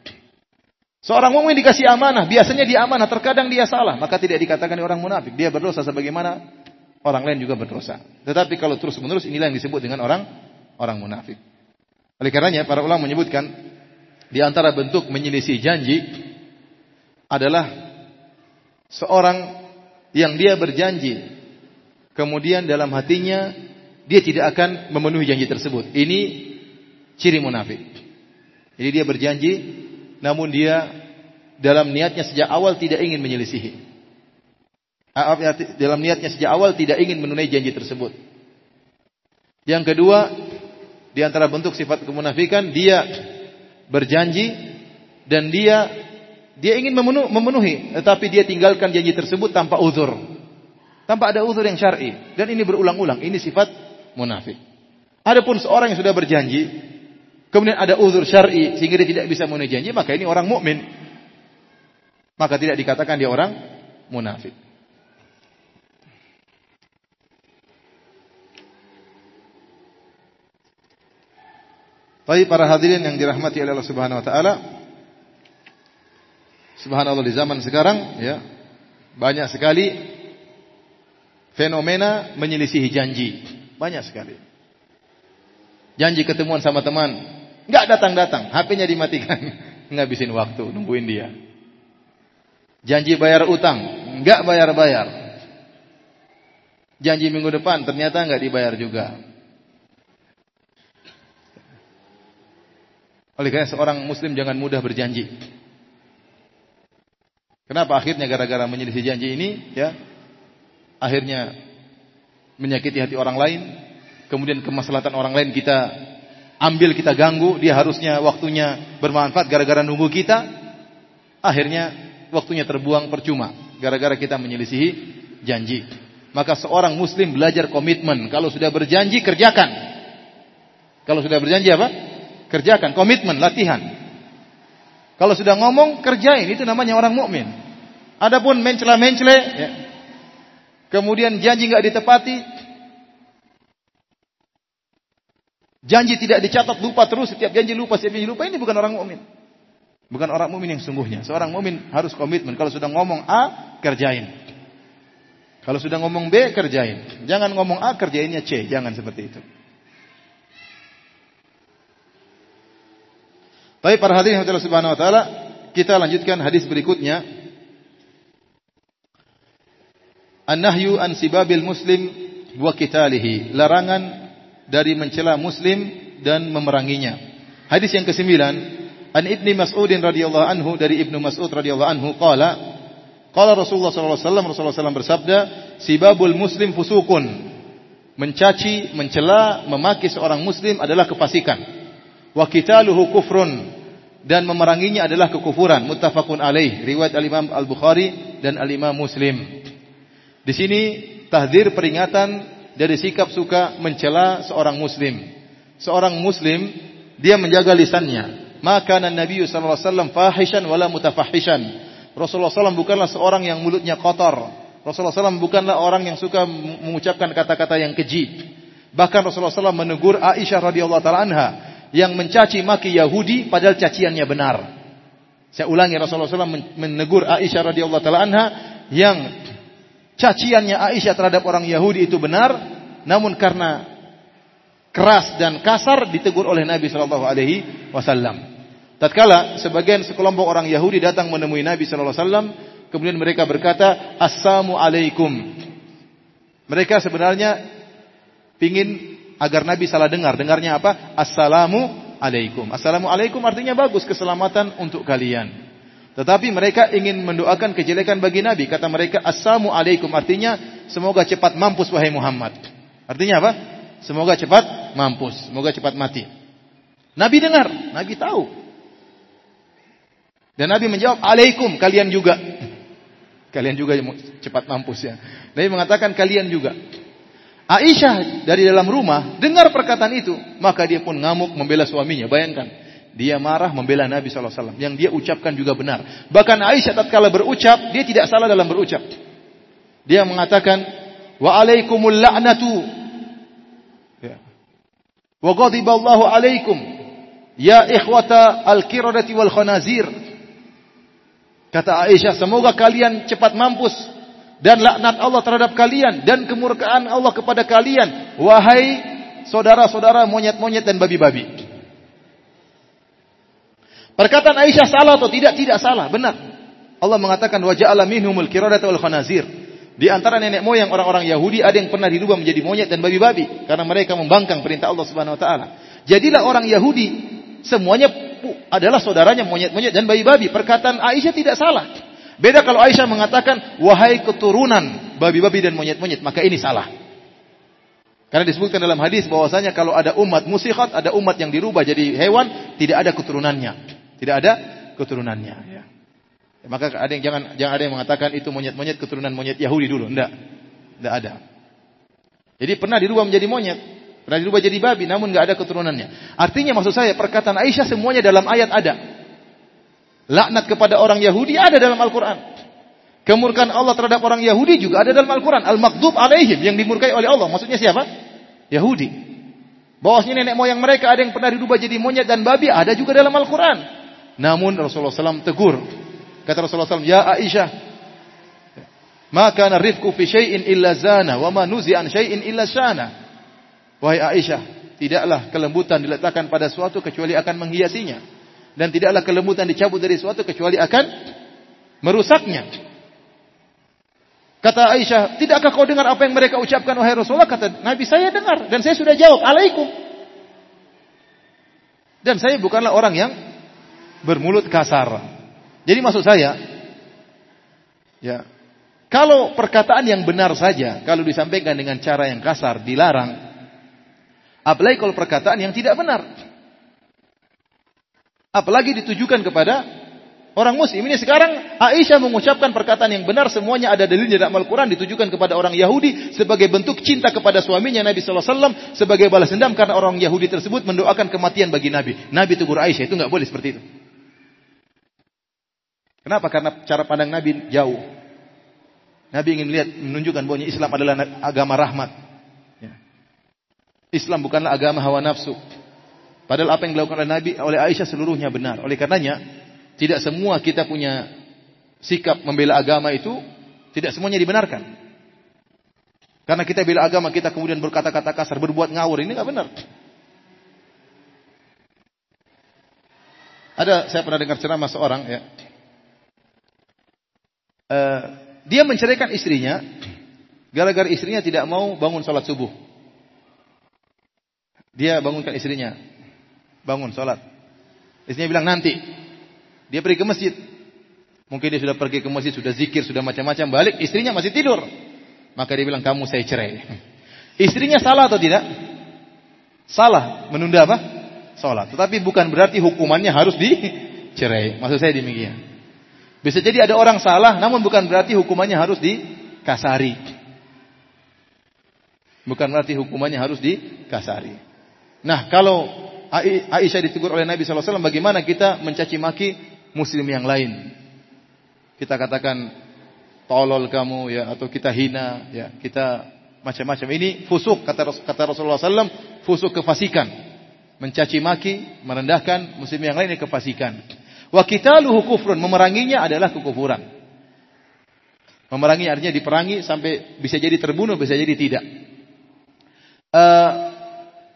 Seorang mukmin dikasih amanah, biasanya dia amanah, terkadang dia salah, maka tidak dikatakan orang munafik. Dia berdosa sebagaimana orang lain juga berdosa. Tetapi kalau terus-menerus inilah yang disebut dengan orang orang munafik. Oleh karenanya para ulama menyebutkan di antara bentuk menyelisih janji adalah seorang yang dia berjanji kemudian dalam hatinya dia tidak akan memenuhi janji tersebut. Ini ciri munafik. Jadi dia berjanji namun dia dalam niatnya sejak awal tidak ingin menyelisihi. Ya, dalam niatnya sejak awal tidak ingin menunaikan janji tersebut. Yang kedua, di antara bentuk sifat kemunafikan dia berjanji dan dia dia ingin memenuhi, tetapi dia tinggalkan janji tersebut tanpa uzur. Tanpa ada uzur yang syar'i dan ini berulang-ulang. Ini sifat munafik. Adapun seorang yang sudah berjanji kemudian ada uzur syar'i sehingga dia tidak bisa memenuhi janji, maka ini orang mukmin. Maka tidak dikatakan dia orang munafik. Tapi para hadirin yang dirahmati oleh Allah Subhanahu wa taala, subhanallah di zaman sekarang ya, banyak sekali fenomena menyelisihi janji. Banyak sekali. Janji ketemuan sama teman, nggak datang-datang, HP-nya dimatikan, ngabisin waktu nungguin dia. Janji bayar utang, nggak bayar-bayar. Janji minggu depan ternyata nggak dibayar juga. Oleh karena seorang muslim jangan mudah berjanji. Kenapa akhirnya gara-gara menyelisih janji ini ya akhirnya menyakiti hati orang lain, kemudian kemaslahatan orang lain kita ambil kita ganggu, dia harusnya waktunya bermanfaat gara-gara nunggu kita, akhirnya waktunya terbuang percuma gara-gara kita menyelisihi janji. Maka seorang muslim belajar komitmen, kalau sudah berjanji kerjakan. Kalau sudah berjanji apa? Kerjakan, komitmen, latihan. Kalau sudah ngomong, kerjain. Itu namanya orang mukmin. Adapun mencela-mencele, ya. kemudian janji nggak ditepati, janji tidak dicatat, lupa terus, setiap janji lupa, setiap janji lupa, ini bukan orang mukmin. Bukan orang mukmin yang sungguhnya. Seorang mukmin harus komitmen. Kalau sudah ngomong A, kerjain. Kalau sudah ngomong B, kerjain. Jangan ngomong A, kerjainnya C. Jangan seperti itu. Tapi para hadirin Allah Subhanahu wa taala, kita lanjutkan hadis berikutnya. An-nahyu an sibabil muslim wa qitalihi. Larangan dari mencela muslim dan memeranginya. Hadis yang ke-9 An Ibnu Mas'ud radhiyallahu anhu dari Ibnu Mas'ud radhiyallahu anhu qala Qala Rasulullah sallallahu alaihi wasallam Rasulullah SAW bersabda, "Sibabul muslim fusukun." Mencaci, mencela, memaki seorang muslim adalah kefasikan. Wa qitaluhu kufrun dan memeranginya adalah kekufuran. Muttafaqun alaih. Riwayat Al-Imam Al-Bukhari dan Al-Imam Muslim. Di sini tahdir peringatan dari sikap suka mencela seorang muslim. Seorang muslim dia menjaga lisannya. Maka Nabi sallallahu alaihi wasallam fahishan wala mutafahishan. Rasulullah SAW bukanlah seorang yang mulutnya kotor. Rasulullah SAW bukanlah orang yang suka mengucapkan kata-kata yang keji. Bahkan Rasulullah SAW menegur Aisyah radhiyallahu taala anha yang mencaci maki Yahudi padahal caciannya benar. Saya ulangi Rasulullah SAW menegur Aisyah radhiyallahu taala anha yang caciannya Aisyah terhadap orang Yahudi itu benar, namun karena keras dan kasar ditegur oleh Nabi Shallallahu Alaihi Wasallam. Tatkala sebagian sekelompok orang Yahudi datang menemui Nabi Shallallahu Alaihi Wasallam, kemudian mereka berkata, Assalamu alaikum. Mereka sebenarnya ingin agar Nabi salah dengar. Dengarnya apa? Assalamu alaikum. Assalamu alaikum artinya bagus, keselamatan untuk kalian. Tetapi mereka ingin mendoakan kejelekan bagi Nabi. Kata mereka, Assalamu alaikum. Artinya, semoga cepat mampus wahai Muhammad. Artinya apa? Semoga cepat mampus. Semoga cepat mati. Nabi dengar. Nabi tahu. Dan Nabi menjawab, Alaikum, kalian juga. Kalian juga cepat mampus ya. Nabi mengatakan, kalian juga. Aisyah dari dalam rumah dengar perkataan itu, maka dia pun ngamuk membela suaminya. Bayangkan, dia marah membela Nabi SAW. Yang dia ucapkan juga benar. Bahkan Aisyah tatkala berucap, dia tidak salah dalam berucap. Dia mengatakan, Wa alaikumul la'natu. Ya. Wa ghadiballahu alaikum. Ya ikhwata al-kiradati wal khanazir. Kata Aisyah, semoga kalian cepat mampus. Dan laknat Allah terhadap kalian. Dan kemurkaan Allah kepada kalian. Wahai saudara-saudara monyet-monyet dan babi-babi. Perkataan Aisyah salah atau tidak? Tidak salah, benar. Allah mengatakan wa ja'ala minhumul qiradata wal khanazir. Di antara nenek moyang orang-orang Yahudi ada yang pernah dirubah menjadi monyet dan babi-babi karena mereka membangkang perintah Allah Subhanahu wa taala. Jadilah orang Yahudi semuanya adalah saudaranya monyet-monyet dan babi-babi. Perkataan Aisyah tidak salah. Beda kalau Aisyah mengatakan wahai keturunan babi-babi dan monyet-monyet, maka ini salah. Karena disebutkan dalam hadis bahwasanya kalau ada umat musikhat, ada umat yang dirubah jadi hewan, tidak ada keturunannya. Tidak ada keturunannya. Ya. Maka ada yang jangan jangan ada yang mengatakan itu monyet-monyet keturunan monyet Yahudi dulu. Tidak. Tidak ada. Jadi pernah dirubah menjadi monyet. Pernah dirubah jadi babi, namun nggak ada keturunannya. Artinya maksud saya perkataan Aisyah semuanya dalam ayat ada. Laknat kepada orang Yahudi ada dalam Al-Quran. Kemurkaan Allah terhadap orang Yahudi juga ada dalam Al-Quran. Al-Makdub alaihim yang dimurkai oleh Allah. Maksudnya siapa? Yahudi. Bahwasanya nenek moyang mereka ada yang pernah dirubah jadi monyet dan babi ada juga dalam Al-Quran. Namun Rasulullah SAW tegur. Kata Rasulullah SAW, Ya Aisyah, maka narifku fi syai'in illa zana, wa ma nuzi'an syai'in illa syana. Wahai Aisyah, tidaklah kelembutan diletakkan pada suatu kecuali akan menghiasinya. Dan tidaklah kelembutan dicabut dari suatu kecuali akan merusaknya. Kata Aisyah, tidakkah kau dengar apa yang mereka ucapkan wahai Rasulullah? Kata Nabi, saya dengar. Dan saya sudah jawab, alaikum. Dan saya bukanlah orang yang bermulut kasar. Jadi maksud saya, ya, kalau perkataan yang benar saja, kalau disampaikan dengan cara yang kasar, dilarang. Apalagi kalau perkataan yang tidak benar. Apalagi ditujukan kepada orang muslim. Ini sekarang Aisyah mengucapkan perkataan yang benar, semuanya ada dalilnya dalam Al-Quran, ditujukan kepada orang Yahudi sebagai bentuk cinta kepada suaminya Nabi SAW, sebagai balas dendam karena orang Yahudi tersebut mendoakan kematian bagi Nabi. Nabi tegur Aisyah, itu nggak boleh seperti itu. Kenapa? Karena cara pandang Nabi jauh. Nabi ingin melihat menunjukkan bahwa Islam adalah agama rahmat. Ya. Islam bukanlah agama hawa nafsu. Padahal apa yang dilakukan oleh Nabi oleh Aisyah seluruhnya benar. Oleh karenanya tidak semua kita punya sikap membela agama itu tidak semuanya dibenarkan. Karena kita bela agama kita kemudian berkata-kata kasar, berbuat ngawur ini nggak benar. Ada saya pernah dengar ceramah seorang ya, uh, dia menceraikan istrinya gara-gara istrinya tidak mau bangun sholat subuh. Dia bangunkan istrinya, bangun sholat. Istrinya bilang nanti. Dia pergi ke masjid. Mungkin dia sudah pergi ke masjid, sudah zikir, sudah macam-macam, balik istrinya masih tidur. Maka dia bilang, "Kamu saya cerai." Istrinya salah atau tidak? Salah menunda apa? Salat. Tetapi bukan berarti hukumannya harus dicerai. Maksud saya demikian. Bisa jadi ada orang salah, namun bukan berarti hukumannya harus dikasari. Bukan berarti hukumannya harus dikasari. Nah, kalau Aisyah ditegur oleh Nabi SAW, bagaimana kita mencaci maki muslim yang lain? kita katakan tolol kamu ya atau kita hina ya kita macam-macam. Ini fusuk kata kata Rasulullah SAW fusuk kefasikan. Mencaci maki merendahkan muslim yang lain ini kefasikan. Wa qitaluhu kufrun memeranginya adalah kekufuran. Memerangi artinya diperangi sampai bisa jadi terbunuh bisa jadi tidak. Uh,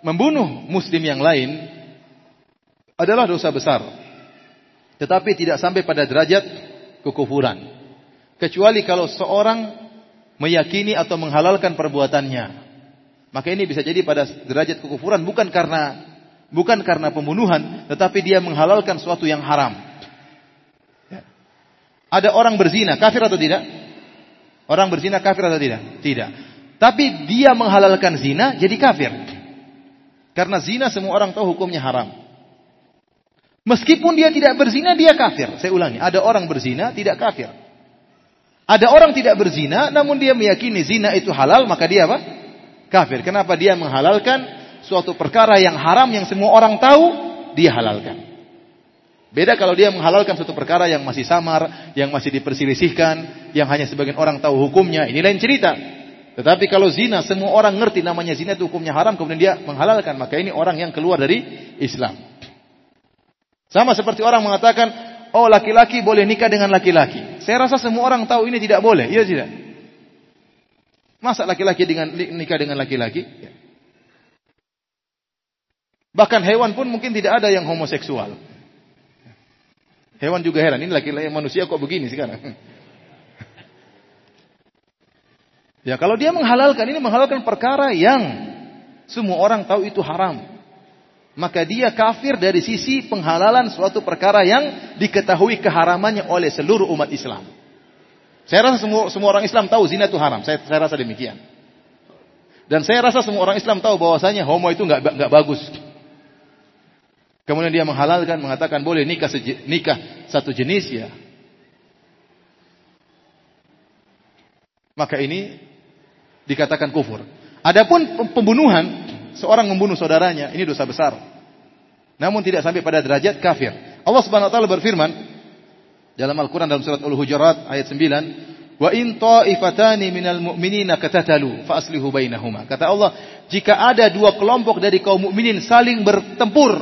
membunuh muslim yang lain adalah dosa besar tetapi tidak sampai pada derajat kekufuran. Kecuali kalau seorang meyakini atau menghalalkan perbuatannya. Maka ini bisa jadi pada derajat kekufuran bukan karena bukan karena pembunuhan, tetapi dia menghalalkan sesuatu yang haram. Ya. Ada orang berzina, kafir atau tidak? Orang berzina kafir atau tidak? Tidak. Tapi dia menghalalkan zina jadi kafir. Karena zina semua orang tahu hukumnya haram. Meskipun dia tidak berzina, dia kafir. Saya ulangi, ada orang berzina, tidak kafir. Ada orang tidak berzina, namun dia meyakini zina itu halal, maka dia apa? Kafir. Kenapa dia menghalalkan suatu perkara yang haram yang semua orang tahu, dia halalkan. Beda kalau dia menghalalkan suatu perkara yang masih samar, yang masih diperselisihkan, yang hanya sebagian orang tahu hukumnya, ini lain cerita. Tetapi kalau zina, semua orang ngerti namanya zina itu hukumnya haram, kemudian dia menghalalkan, maka ini orang yang keluar dari Islam. Sama seperti orang mengatakan, oh laki-laki boleh nikah dengan laki-laki. Saya rasa semua orang tahu ini tidak boleh, iya tidak? Masa laki-laki dengan nikah dengan laki-laki? Ya. Bahkan hewan pun mungkin tidak ada yang homoseksual. Hewan juga heran, ini laki-laki manusia kok begini sekarang? Ya kalau dia menghalalkan, ini menghalalkan perkara yang semua orang tahu itu haram maka dia kafir dari sisi penghalalan suatu perkara yang diketahui keharamannya oleh seluruh umat Islam. Saya rasa semua, semua orang Islam tahu zina itu haram. Saya, saya rasa demikian. Dan saya rasa semua orang Islam tahu bahwasanya homo itu nggak nggak bagus. Kemudian dia menghalalkan, mengatakan boleh nikah seje, nikah satu jenis ya. Maka ini dikatakan kufur. Adapun pembunuhan seorang membunuh saudaranya, ini dosa besar. Namun tidak sampai pada derajat kafir. Allah Subhanahu wa taala berfirman dalam Al-Qur'an dalam surat Al-Hujurat ayat 9, "Wa in ta'ifatani minal mu'minina katatalu fa aslihu bainahuma." Kata Allah, jika ada dua kelompok dari kaum mukminin saling bertempur,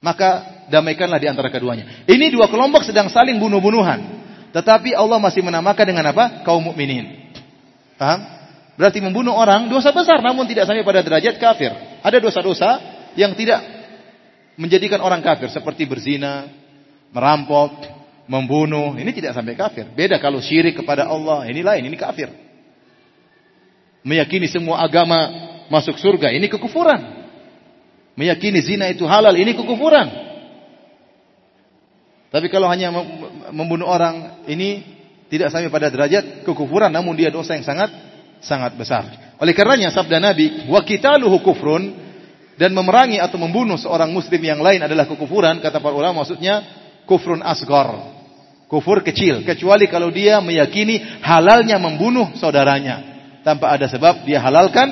maka damaikanlah di antara keduanya. Ini dua kelompok sedang saling bunuh-bunuhan. Tetapi Allah masih menamakan dengan apa? Kaum mukminin. Paham? Berarti membunuh orang dosa besar namun tidak sampai pada derajat kafir. Ada dosa-dosa yang tidak menjadikan orang kafir seperti berzina, merampok, membunuh. Ini tidak sampai kafir. Beda kalau syirik kepada Allah, ini lain, ini kafir. Meyakini semua agama masuk surga, ini kekufuran. Meyakini zina itu halal, ini kekufuran. Tapi kalau hanya membunuh orang, ini tidak sampai pada derajat kekufuran, namun dia dosa yang sangat sangat besar. Oleh karenanya sabda Nabi, "Wa qitaluhu kufrun" dan memerangi atau membunuh seorang muslim yang lain adalah kekufuran, kata para ulama maksudnya kufrun asgar. Kufur kecil, kecuali kalau dia meyakini halalnya membunuh saudaranya tanpa ada sebab dia halalkan,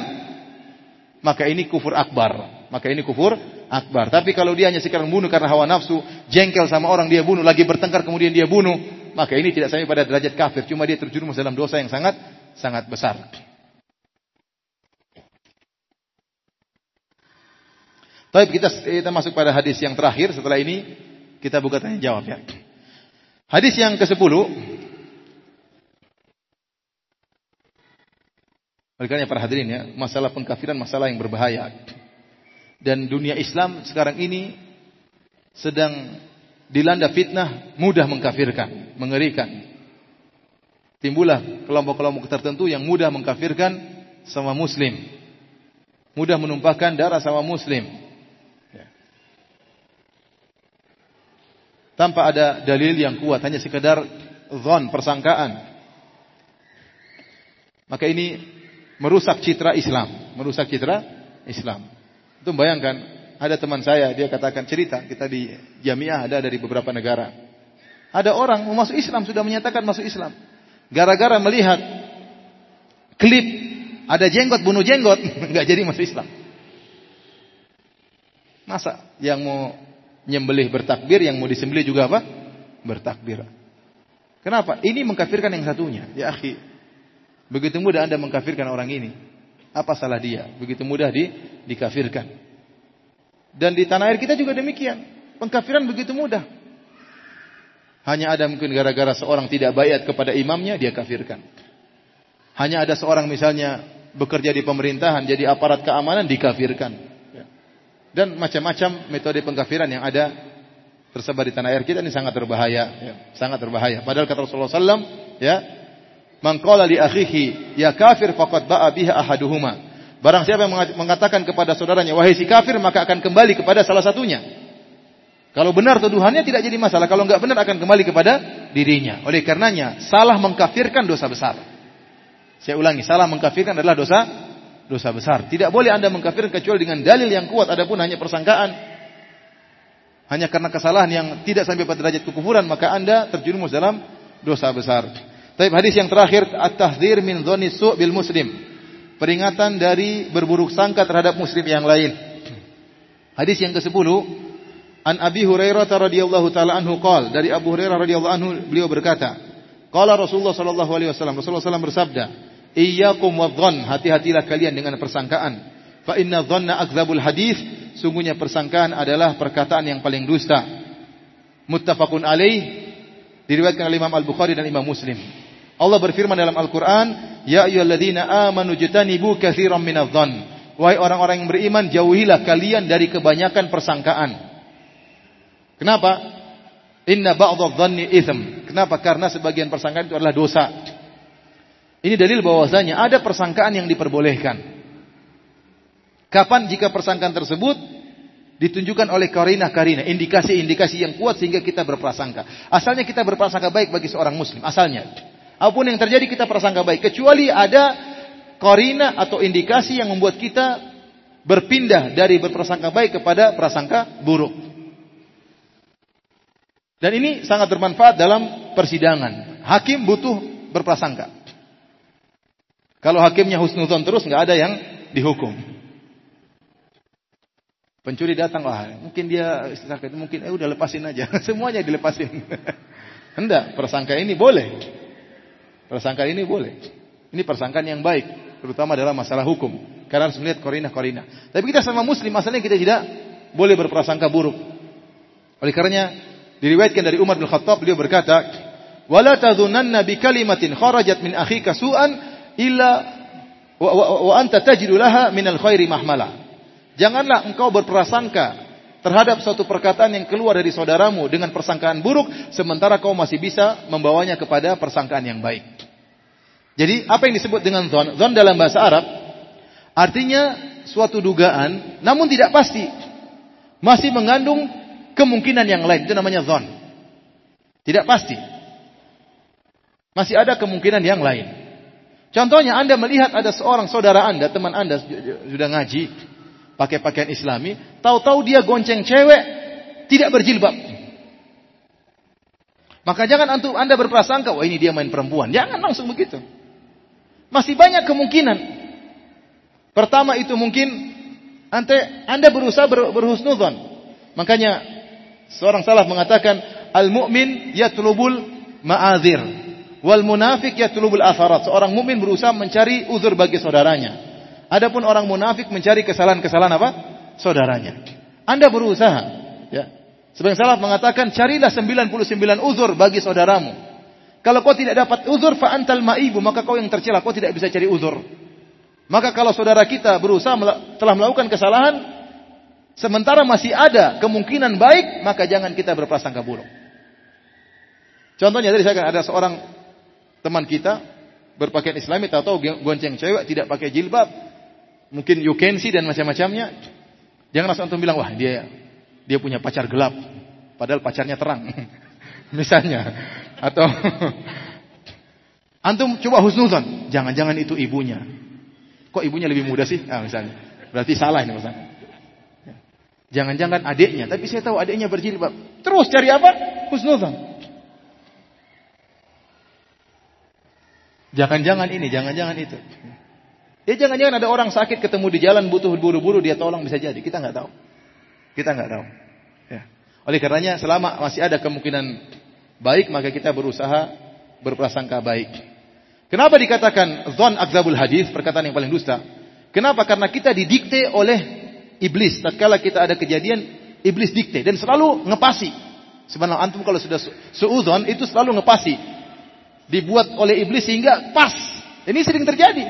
maka ini kufur akbar. Maka ini kufur akbar. Tapi kalau dia hanya sekarang bunuh karena hawa nafsu, jengkel sama orang dia bunuh, lagi bertengkar kemudian dia bunuh, maka ini tidak sampai pada derajat kafir. Cuma dia terjerumus dalam dosa yang sangat sangat besar. Tapi kita kita masuk pada hadis yang terakhir. Setelah ini kita buka tanya jawab ya. Hadis yang ke-10 Oleh para hadirin ya, masalah pengkafiran masalah yang berbahaya. Dan dunia Islam sekarang ini sedang dilanda fitnah mudah mengkafirkan, mengerikan timbullah kelompok-kelompok tertentu yang mudah mengkafirkan sama muslim. Mudah menumpahkan darah sama muslim. Ya. tanpa ada dalil yang kuat, hanya sekedar zon, persangkaan. Maka ini merusak citra Islam, merusak citra Islam. Itu bayangkan, ada teman saya, dia katakan cerita, kita di jamiah ada dari beberapa negara. Ada orang mau masuk Islam, sudah menyatakan masuk Islam. Gara-gara melihat klip ada jenggot bunuh jenggot, nggak jadi masuk Islam. Masa yang mau nyembelih bertakbir, yang mau disembelih juga apa? Bertakbir. Kenapa? Ini mengkafirkan yang satunya. Ya akhi, begitu mudah anda mengkafirkan orang ini. Apa salah dia? Begitu mudah di, dikafirkan. Dan di tanah air kita juga demikian. Pengkafiran begitu mudah. Hanya ada mungkin gara-gara seorang tidak bayat kepada imamnya, dia kafirkan. Hanya ada seorang misalnya bekerja di pemerintahan, jadi aparat keamanan, dikafirkan. Dan macam-macam metode pengkafiran yang ada tersebar di tanah air kita ini sangat berbahaya, ya. sangat berbahaya. Padahal kata Rasulullah SAW, ya, mangkola li akhihi ya kafir faqad ba'a biha ahaduhuma. Barang siapa yang mengatakan kepada saudaranya, wahai si kafir, maka akan kembali kepada salah satunya. Kalau benar tuduhannya tidak jadi masalah. Kalau enggak benar akan kembali kepada dirinya. Oleh karenanya, salah mengkafirkan dosa besar. Saya ulangi, salah mengkafirkan adalah dosa dosa besar. Tidak boleh Anda mengkafirkan kecuali dengan dalil yang kuat adapun hanya persangkaan. Hanya karena kesalahan yang tidak sampai pada derajat kekufuran maka Anda terjerumus dalam dosa besar. Tapi hadis yang terakhir at-tahdzir min dzanni su' bil muslim. Peringatan dari berburuk sangka terhadap muslim yang lain. Hadis yang ke-10 An Abi Hurairah radhiyallahu taala anhu qol dari Abu Hurairah radhiyallahu anhu beliau berkata, qala Rasulullah sallallahu alaihi wasallam Rasulullah SAW bersabda, Iyyakum wadh hati-hatilah kalian dengan persangkaan. Fa inna dhanna akdzabul hadis, sungguhnya persangkaan adalah perkataan yang paling dusta. Muttafaqun alaih diriwayatkan oleh Imam Al-Bukhari dan Imam Muslim. Allah berfirman dalam Al-Qur'an, "Ya ayyuhalladzina amanu jtanibu katsiran minadh-dhann." Wahai orang-orang yang beriman, jauhilah kalian dari kebanyakan persangkaan. Kenapa? Inna ba'dadh-dhanni. Kenapa? Karena sebagian persangkaan itu adalah dosa. Ini dalil bahwasanya ada persangkaan yang diperbolehkan. Kapan jika persangkaan tersebut ditunjukkan oleh karina-karina, indikasi-indikasi yang kuat sehingga kita berprasangka. Asalnya kita berprasangka baik bagi seorang muslim, asalnya. Apa pun yang terjadi kita prasangka baik, kecuali ada karina atau indikasi yang membuat kita berpindah dari berprasangka baik kepada prasangka buruk. Dan ini sangat bermanfaat dalam persidangan. Hakim butuh berprasangka. Kalau hakimnya husnuzon terus nggak ada yang dihukum. Pencuri datang, wah mungkin dia sakit, mungkin eh udah lepasin aja, semuanya dilepasin. Hendak persangka ini boleh, persangka ini boleh. Ini persangkaan yang baik, terutama dalam masalah hukum. Karena harus melihat korina-korina. Tapi kita sama muslim, masalahnya kita tidak boleh berprasangka buruk. Oleh karenanya diriwayatkan dari Umar bin Khattab beliau berkata, "Wala tadhunanna bi kalimatin kharajat min akhika su'an illa wa, wa, wa anta tajidu laha minal khairi mahmala. Janganlah engkau berprasangka terhadap suatu perkataan yang keluar dari saudaramu dengan persangkaan buruk sementara kau masih bisa membawanya kepada persangkaan yang baik. Jadi apa yang disebut dengan zon? Zon dalam bahasa Arab artinya suatu dugaan namun tidak pasti. Masih mengandung kemungkinan yang lain. Itu namanya zon. Tidak pasti. Masih ada kemungkinan yang lain. Contohnya Anda melihat ada seorang saudara Anda, teman Anda sudah ngaji, pakai pakaian islami, tahu-tahu dia gonceng cewek, tidak berjilbab. Maka jangan antum Anda berprasangka, wah ini dia main perempuan. Jangan langsung begitu. Masih banyak kemungkinan. Pertama itu mungkin ante, Anda berusaha ber, berhusnudhan. Makanya seorang salaf mengatakan, al-mu'min yatlubul ma'azir. Wal munafik yatlubul atharat. Seorang mukmin berusaha mencari uzur bagi saudaranya. Adapun orang munafik mencari kesalahan-kesalahan apa? Saudaranya. Anda berusaha, ya. Sebagian salaf mengatakan carilah 99 uzur bagi saudaramu. Kalau kau tidak dapat uzur fa antal maibu, maka kau yang tercela, kau tidak bisa cari uzur. Maka kalau saudara kita berusaha telah melakukan kesalahan sementara masih ada kemungkinan baik, maka jangan kita berprasangka buruk. Contohnya tadi saya kan ada seorang teman kita berpakaian islami tahu-tahu gonceng cewek tidak pakai jilbab mungkin you can see dan macam-macamnya jangan langsung antum bilang wah dia dia punya pacar gelap padahal pacarnya terang. Misalnya atau antum coba husnuzon, jangan-jangan itu ibunya. Kok ibunya lebih muda sih? Ah, misalnya. Berarti salah ini misalnya. Jangan-jangan adiknya, tapi saya tahu adiknya berjilbab. Terus cari apa? Husnuzon. Jangan-jangan ini, jangan-jangan itu. Ya jangan-jangan ada orang sakit ketemu di jalan butuh buru-buru dia tolong bisa jadi. Kita nggak tahu. Kita nggak tahu. Ya. Oleh karenanya selama masih ada kemungkinan baik maka kita berusaha berprasangka baik. Kenapa dikatakan zon akzabul hadis perkataan yang paling dusta? Kenapa? Karena kita didikte oleh iblis. Tatkala kita ada kejadian, iblis dikte dan selalu ngepasi. Sebenarnya antum kalau sudah suudzon itu selalu ngepasi. Dibuat oleh iblis sehingga pas. Ini sering terjadi.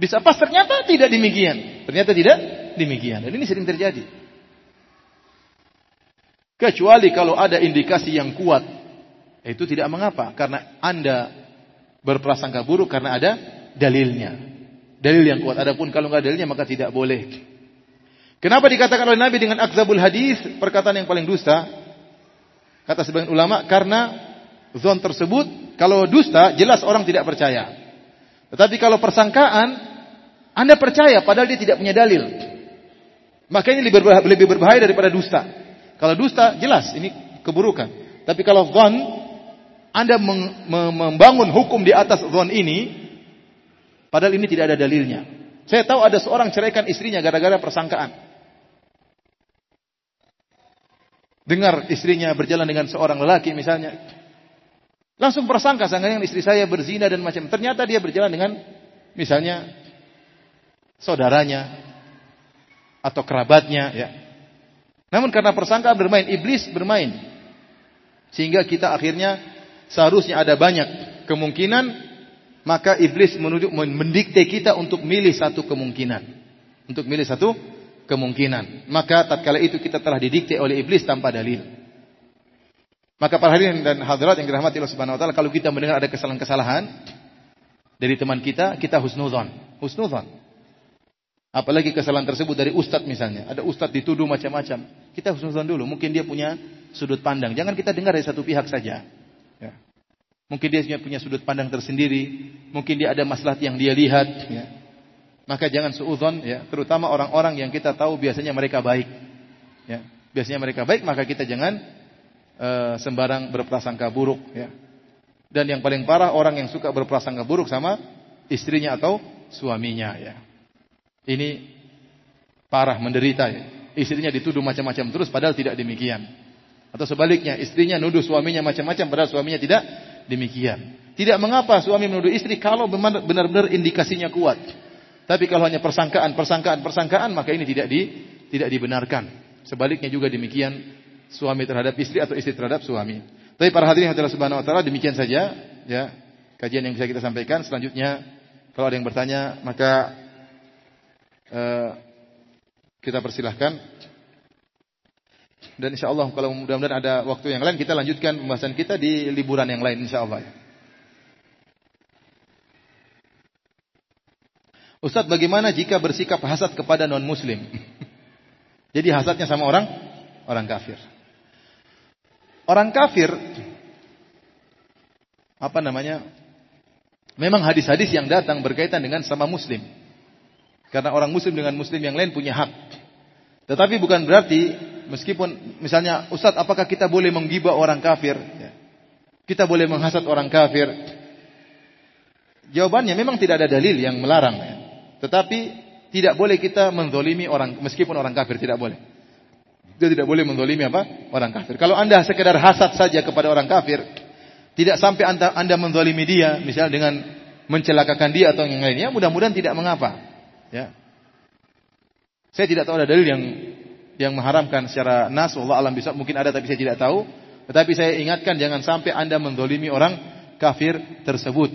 Bisa pas ternyata tidak demikian. Ternyata tidak demikian. Dan ini sering terjadi. Kecuali kalau ada indikasi yang kuat. Itu tidak mengapa. Karena anda berprasangka buruk karena ada dalilnya. Dalil yang kuat. Adapun kalau nggak dalilnya maka tidak boleh. Kenapa dikatakan oleh Nabi dengan akzabul hadis, perkataan yang paling dusta? Kata sebagian ulama, karena zon tersebut, kalau dusta, jelas orang tidak percaya. Tetapi kalau persangkaan, Anda percaya padahal dia tidak punya dalil. Maka ini lebih berbahaya, lebih berbahaya daripada dusta. Kalau dusta, jelas ini keburukan. Tapi kalau zon, Anda membangun hukum di atas zon ini, padahal ini tidak ada dalilnya. Saya tahu ada seorang ceraikan istrinya gara-gara persangkaan. dengar istrinya berjalan dengan seorang lelaki misalnya, langsung prasangka sangka istri saya berzina dan macam. Ternyata dia berjalan dengan misalnya saudaranya atau kerabatnya ya. Namun karena persangka bermain iblis bermain sehingga kita akhirnya seharusnya ada banyak kemungkinan maka iblis menuju mendikte kita untuk milih satu kemungkinan. Untuk milih satu kemungkinan. Maka tatkala itu kita telah didikte oleh iblis tanpa dalil. Maka para hadirin dan hadirat yang dirahmati Allah Subhanahu wa taala, kalau kita mendengar ada kesalahan-kesalahan dari teman kita, kita husnudzon. Husnudzon. Apalagi kesalahan tersebut dari ustadz misalnya. Ada ustadz dituduh macam-macam. Kita husnudzon dulu. Mungkin dia punya sudut pandang. Jangan kita dengar dari satu pihak saja. Ya. Mungkin dia punya sudut pandang tersendiri. Mungkin dia ada masalah yang dia lihat. Ya. Maka jangan suudzon ya, terutama orang-orang yang kita tahu biasanya mereka baik. Ya, biasanya mereka baik maka kita jangan uh, sembarang berprasangka buruk ya. Dan yang paling parah orang yang suka berprasangka buruk sama istrinya atau suaminya ya. Ini parah menderita ya. Istrinya dituduh macam-macam terus padahal tidak demikian. Atau sebaliknya, istrinya nuduh suaminya macam-macam padahal suaminya tidak demikian. Tidak mengapa suami menuduh istri kalau benar-benar indikasinya kuat. Tapi kalau hanya persangkaan, persangkaan, persangkaan, maka ini tidak di, tidak dibenarkan. Sebaliknya juga demikian suami terhadap istri atau istri terhadap suami. Tapi para hadirin hadirat subhanahu wa taala demikian saja ya kajian yang bisa kita sampaikan. Selanjutnya kalau ada yang bertanya maka uh, kita persilahkan. Dan insya Allah kalau mudah-mudahan ada waktu yang lain kita lanjutkan pembahasan kita di liburan yang lain insya Allah. Ustaz bagaimana jika bersikap hasad kepada non muslim? Jadi hasadnya sama orang orang kafir. Orang kafir apa namanya? Memang hadis-hadis yang datang berkaitan dengan sama muslim. Karena orang muslim dengan muslim yang lain punya hak. Tetapi bukan berarti meskipun misalnya Ustaz apakah kita boleh menggibah orang kafir? Ya. Kita boleh menghasad orang kafir? Jawabannya memang tidak ada dalil yang melarang. Ya. Tetapi tidak boleh kita menzolimi orang meskipun orang kafir tidak boleh. Dia tidak boleh menzolimi apa? Orang kafir. Kalau anda sekedar hasad saja kepada orang kafir, tidak sampai anda, anda dia, misalnya dengan mencelakakan dia atau yang lainnya, mudah-mudahan tidak mengapa. Ya. Saya tidak tahu ada dalil yang yang mengharamkan secara nas, Allah alam bisa mungkin ada tapi saya tidak tahu. Tetapi saya ingatkan jangan sampai anda menzolimi orang kafir tersebut.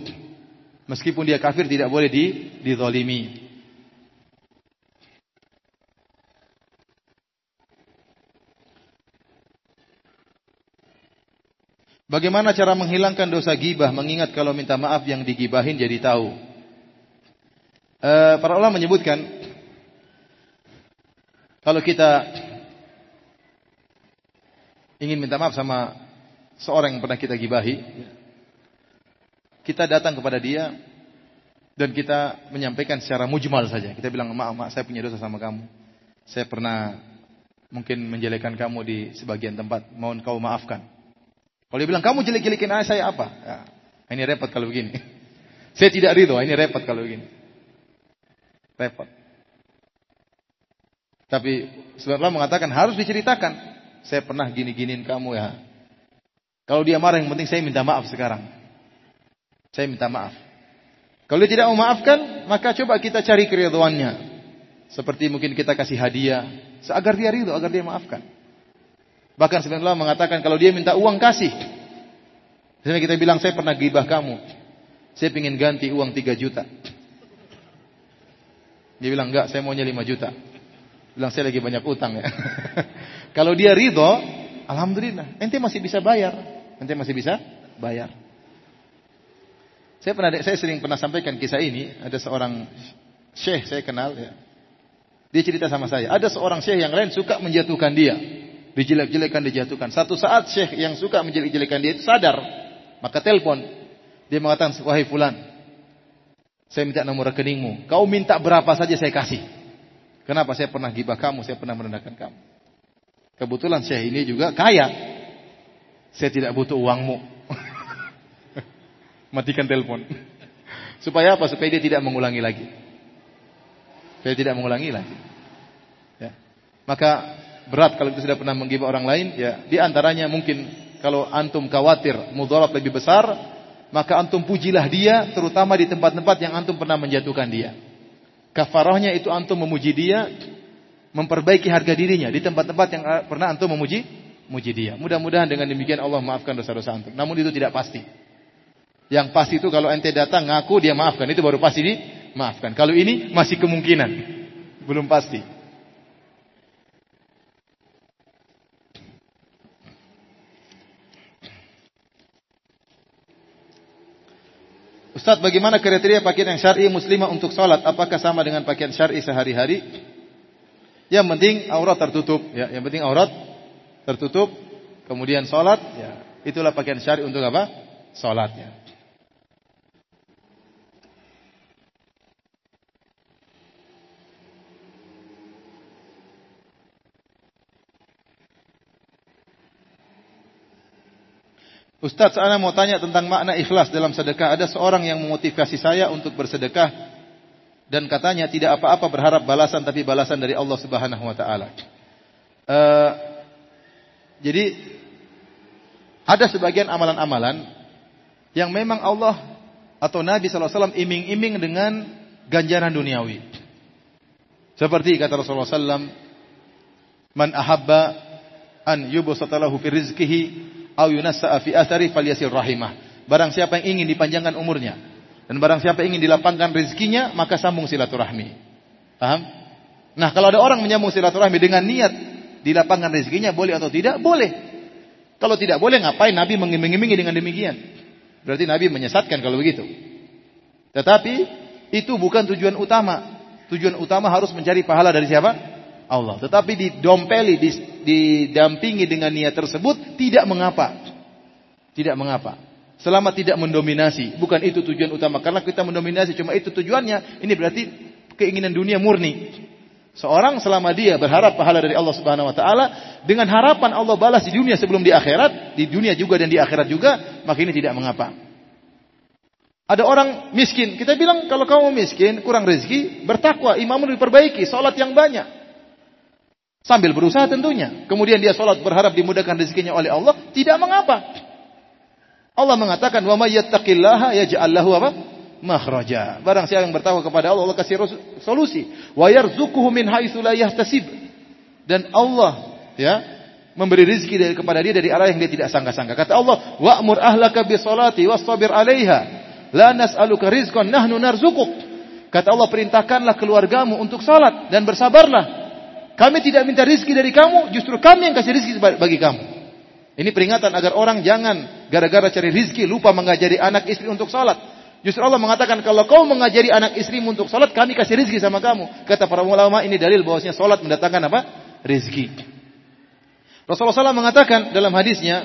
Meskipun dia kafir tidak boleh di dizalimi. Bagaimana cara menghilangkan dosa gibah mengingat kalau minta maaf yang digibahin jadi tahu? E, para ulama menyebutkan kalau kita ingin minta maaf sama seorang yang pernah kita gibahi, kita datang kepada dia dan kita menyampaikan secara mujmal saja. Kita bilang, maaf, maaf, saya punya dosa sama kamu. Saya pernah mungkin menjelekan kamu di sebagian tempat. Mohon kau maafkan. Kalau dia bilang, kamu jelek-jelekin saya apa? Ya, ini repot kalau begini. saya tidak ridho, ini repot kalau begini. Repot. Tapi sebenarnya mengatakan harus diceritakan. Saya pernah gini-giniin kamu ya. Kalau dia marah yang penting saya minta maaf sekarang. Saya minta maaf. Kalau dia tidak memaafkan, maka coba kita cari keriduannya. Seperti mungkin kita kasih hadiah, agar dia ridho, agar dia maafkan. Bahkan sebenarnya mengatakan kalau dia minta uang kasih. Misalnya kita bilang saya pernah gibah kamu, saya ingin ganti uang 3 juta. Dia bilang enggak, saya maunya 5 juta. Bilang saya lagi banyak utang ya. kalau dia ridho, alhamdulillah, ente masih bisa bayar, ente masih bisa bayar. Saya pernah saya sering pernah sampaikan kisah ini, ada seorang syekh saya kenal ya. Dia cerita sama saya, ada seorang syekh yang lain suka menjatuhkan dia. Dijelek-jelekan, dijatuhkan. Satu saat syekh yang suka menjelek-jelekan dia itu sadar, maka telepon. Dia mengatakan, "Wahai fulan, saya minta nomor rekeningmu. Kau minta berapa saja saya kasih." Kenapa saya pernah gibah kamu, saya pernah merendahkan kamu. Kebetulan syekh ini juga kaya. Saya tidak butuh uangmu. Matikan telepon. Supaya apa? Supaya dia tidak mengulangi lagi. Supaya tidak mengulangi lagi. Ya. Maka berat kalau kita sudah pernah menggibah orang lain, ya di antaranya mungkin kalau antum khawatir mudarat lebih besar, maka antum pujilah dia terutama di tempat-tempat yang antum pernah menjatuhkan dia. Kafarahnya itu antum memuji dia, memperbaiki harga dirinya di tempat-tempat yang pernah antum memuji muji dia. Mudah-mudahan dengan demikian Allah maafkan dosa-dosa antum. Namun itu tidak pasti. Yang pasti itu kalau ente datang ngaku dia maafkan, itu baru pasti dimaafkan. Kalau ini masih kemungkinan, belum pasti. Ustaz, bagaimana kriteria pakaian yang syar'i muslimah untuk sholat? Apakah sama dengan pakaian syar'i sehari-hari? Yang penting aurat tertutup, ya. Yang penting aurat tertutup, kemudian sholat, ya. Itulah pakaian syar'i untuk apa? Sholatnya. Ustaz, saya mau tanya tentang makna ikhlas dalam sedekah. Ada seorang yang memotivasi saya untuk bersedekah dan katanya tidak apa-apa berharap balasan tapi balasan dari Allah Subhanahu wa taala. Uh, jadi ada sebagian amalan-amalan yang memang Allah atau Nabi SAW iming-iming dengan ganjaran duniawi. Seperti kata Rasulullah SAW, Man ahabba an yubusatalahu fi rizkihi au yunassa'a fi athari falyasil rahimah. Barang siapa yang ingin dipanjangkan umurnya dan barang siapa yang ingin dilapangkan rezekinya, maka sambung silaturahmi. Paham? Nah, kalau ada orang menyambung silaturahmi dengan niat dilapangkan rezekinya, boleh atau tidak? Boleh. Kalau tidak boleh, ngapain Nabi mengiming-imingi dengan demikian? Berarti Nabi menyesatkan kalau begitu. Tetapi itu bukan tujuan utama. Tujuan utama harus mencari pahala dari siapa? Allah. Tetapi didompeli, didampingi dengan niat tersebut tidak mengapa. Tidak mengapa. Selama tidak mendominasi, bukan itu tujuan utama. Karena kita mendominasi cuma itu tujuannya, ini berarti keinginan dunia murni. Seorang selama dia berharap pahala dari Allah Subhanahu wa taala dengan harapan Allah balas di dunia sebelum di akhirat, di dunia juga dan di akhirat juga, maka ini tidak mengapa. Ada orang miskin, kita bilang kalau kamu miskin, kurang rezeki, bertakwa, imammu diperbaiki, salat yang banyak. Sambil berusaha tentunya. Kemudian dia sholat berharap dimudahkan rezekinya oleh Allah. Tidak mengapa. Allah mengatakan, wa may yattaqillaha yaj'al apa? makhraja. Barang siapa yang bertakwa kepada Allah, Allah kasih solusi. Wa yarzuquhu min haitsu. Dan Allah ya memberi rezeki kepada dia dari arah yang dia tidak sangka-sangka. Kata Allah, "Wa'mur ahlaka bis salati wastabir 'alaiha. La nas'aluka rizqan, nahnu narzuquk." Kata Allah, perintahkanlah keluargamu untuk salat dan bersabarlah. Kami tidak minta rizki dari kamu, justru kami yang kasih rizki bagi kamu. Ini peringatan agar orang jangan gara-gara cari rizki lupa mengajari anak istri untuk salat. Justru Allah mengatakan kalau kau mengajari anak istrimu untuk salat, kami kasih rizki sama kamu. Kata para ulama ini dalil bahwasanya salat mendatangkan apa? Rizki. Rasulullah SAW mengatakan dalam hadisnya,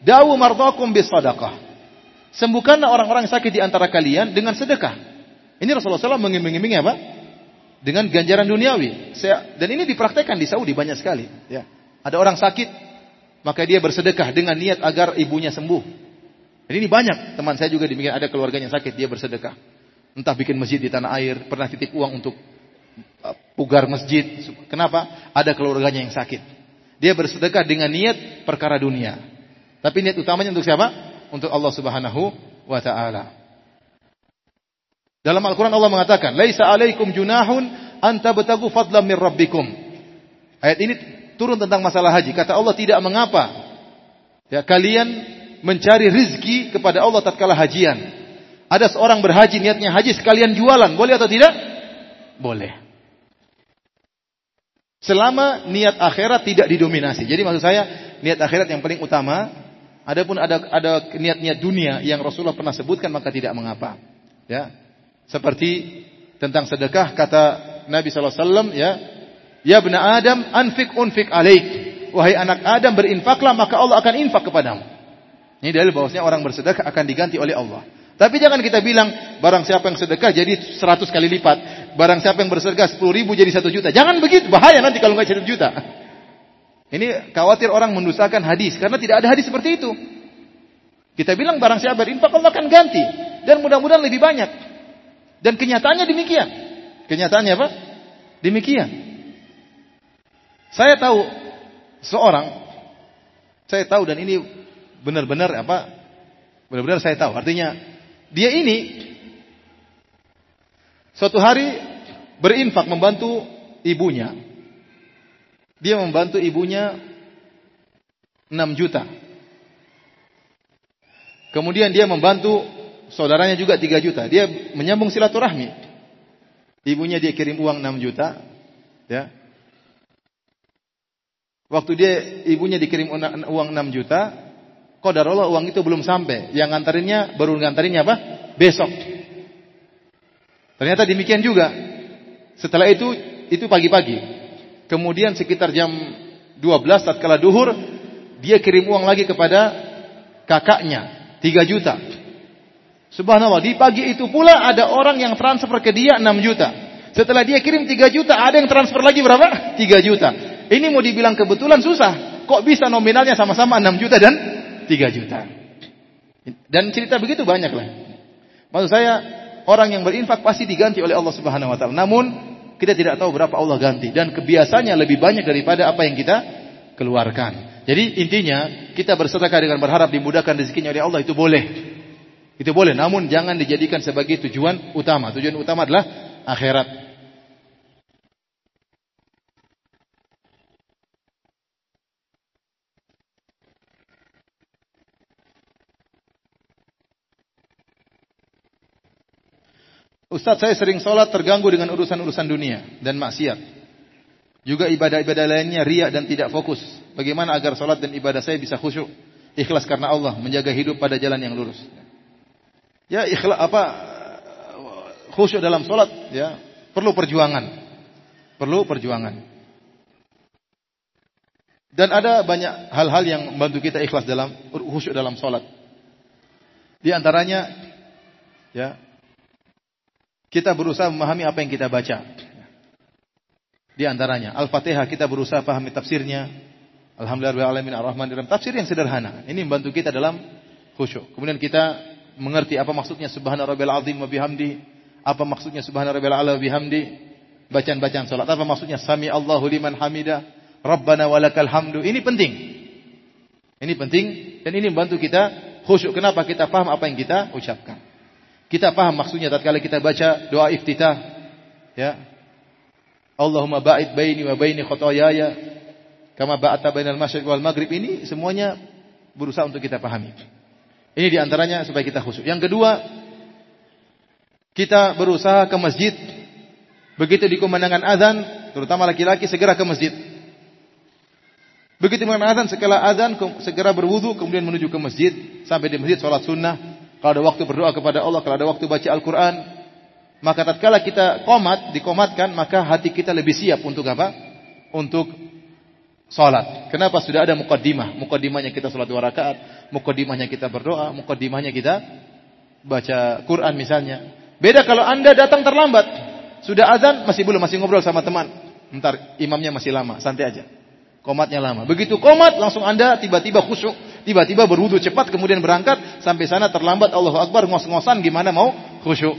Dawu mardakum bis sadaqah. Sembuhkanlah orang-orang sakit di antara kalian dengan sedekah. Ini Rasulullah SAW mengiming-imingi apa? Dengan ganjaran duniawi. Saya, dan ini dipraktekkan di Saudi banyak sekali. Ya. Ada orang sakit, maka dia bersedekah dengan niat agar ibunya sembuh. Dan ini banyak teman saya juga demikian ada keluarganya sakit dia bersedekah. Entah bikin masjid di tanah air, pernah titik uang untuk uh, pugar masjid. Kenapa? Ada keluarganya yang sakit. Dia bersedekah dengan niat perkara dunia. Tapi niat utamanya untuk siapa? Untuk Allah Subhanahu wa taala. Dalam Al-Quran Allah mengatakan, Laisa alaikum junahun anta betagu fadlam min rabbikum. Ayat ini turun tentang masalah haji. Kata Allah tidak mengapa. Ya, kalian mencari rizki kepada Allah tatkala hajian. Ada seorang berhaji niatnya haji sekalian jualan, boleh atau tidak? Boleh. Selama niat akhirat tidak didominasi. Jadi maksud saya niat akhirat yang paling utama. Adapun ada ada niat-niat dunia yang Rasulullah pernah sebutkan maka tidak mengapa. Ya, seperti tentang sedekah kata Nabi SAW ya, Ya bena Adam anfik unfik alaik. Wahai anak Adam berinfaklah maka Allah akan infak kepadamu. Ini dalil bahwasanya orang bersedekah akan diganti oleh Allah. Tapi jangan kita bilang barang siapa yang sedekah jadi 100 kali lipat. Barang siapa yang bersedekah 10 ribu jadi 1 juta. Jangan begitu, bahaya nanti kalau nggak 1 juta. Ini khawatir orang mendustakan hadis karena tidak ada hadis seperti itu. Kita bilang barang siapa berinfak Allah akan ganti dan mudah-mudahan lebih banyak. Dan kenyataannya demikian. Kenyataannya apa? Demikian. Saya tahu seorang, saya tahu dan ini benar-benar apa? Benar-benar saya tahu. Artinya dia ini suatu hari berinfak membantu ibunya. Dia membantu ibunya 6 juta. Kemudian dia membantu saudaranya juga 3 juta. Dia menyambung silaturahmi. Ibunya dia kirim uang 6 juta, ya. Waktu dia ibunya dikirim uang 6 juta, qadarullah uang itu belum sampai. Yang ngantarinnya baru ngantarinnya apa? Besok. Ternyata demikian juga. Setelah itu itu pagi-pagi. Kemudian sekitar jam 12 tatkala duhur dia kirim uang lagi kepada kakaknya 3 juta. Subhanallah, di pagi itu pula ada orang yang transfer ke dia 6 juta. Setelah dia kirim 3 juta, ada yang transfer lagi berapa? 3 juta. Ini mau dibilang kebetulan susah. Kok bisa nominalnya sama-sama 6 juta dan 3 juta? Dan cerita begitu banyak lah. Maksud saya, orang yang berinfak pasti diganti oleh Allah Subhanahu wa taala. Namun, kita tidak tahu berapa Allah ganti dan kebiasaannya lebih banyak daripada apa yang kita keluarkan. Jadi intinya kita bersedekah dengan berharap dimudahkan rezekinya oleh Allah itu boleh. Itu boleh, namun jangan dijadikan sebagai tujuan utama. Tujuan utama adalah akhirat. Ustaz saya sering sholat terganggu dengan urusan-urusan dunia dan maksiat. Juga ibadah-ibadah lainnya riak dan tidak fokus. Bagaimana agar sholat dan ibadah saya bisa khusyuk, ikhlas karena Allah, menjaga hidup pada jalan yang lurus. Ya ikhlas apa khusyuk dalam sholat ya perlu perjuangan. Perlu perjuangan. Dan ada banyak hal-hal yang membantu kita ikhlas dalam khusyuk dalam sholat. Di antaranya ya kita berusaha memahami apa yang kita baca. Di antaranya Al-Fatihah kita berusaha pahami tafsirnya. Alhamdulillah alamin arrahman Tafsir yang sederhana. Ini membantu kita dalam khusyuk. Kemudian kita mengerti apa maksudnya subhana rabbil azim wa bihamdi, apa maksudnya subhana rabbil ala wa bihamdi, bacaan-bacaan salat, apa maksudnya sami Allahu liman hamida, rabbana walakal hamdu. Ini penting. Ini penting dan ini membantu kita khusyuk. Kenapa kita paham apa yang kita ucapkan? Kita paham maksudnya tatkala kita baca doa iftitah, ya. Allahumma ba'id baini wa baini khotoyaya kama ba'ata bainal masyriq wal maghrib ini semuanya berusaha untuk kita pahami. Ini di antaranya supaya kita khusyuk. Yang kedua, kita berusaha ke masjid. Begitu dikumandangkan azan, terutama laki-laki segera ke masjid. Begitu dikumandangkan azan, segera azan, segera berwudu, kemudian menuju ke masjid. Sampai di masjid, sholat sunnah. Kalau ada waktu berdoa kepada Allah, kalau ada waktu baca Al-Quran. Maka tatkala kita komat, dikomatkan, maka hati kita lebih siap untuk apa? Untuk salat. Kenapa sudah ada mukaddimah? Mukaddimahnya kita salat dua rakaat, mukaddimahnya kita berdoa, mukaddimahnya kita baca Quran misalnya. Beda kalau Anda datang terlambat. Sudah azan masih belum masih ngobrol sama teman. Ntar imamnya masih lama, santai aja. Komatnya lama. Begitu komat langsung Anda tiba-tiba khusyuk, tiba-tiba berwudu cepat kemudian berangkat sampai sana terlambat Allahu Akbar ngos-ngosan gimana mau khusyuk.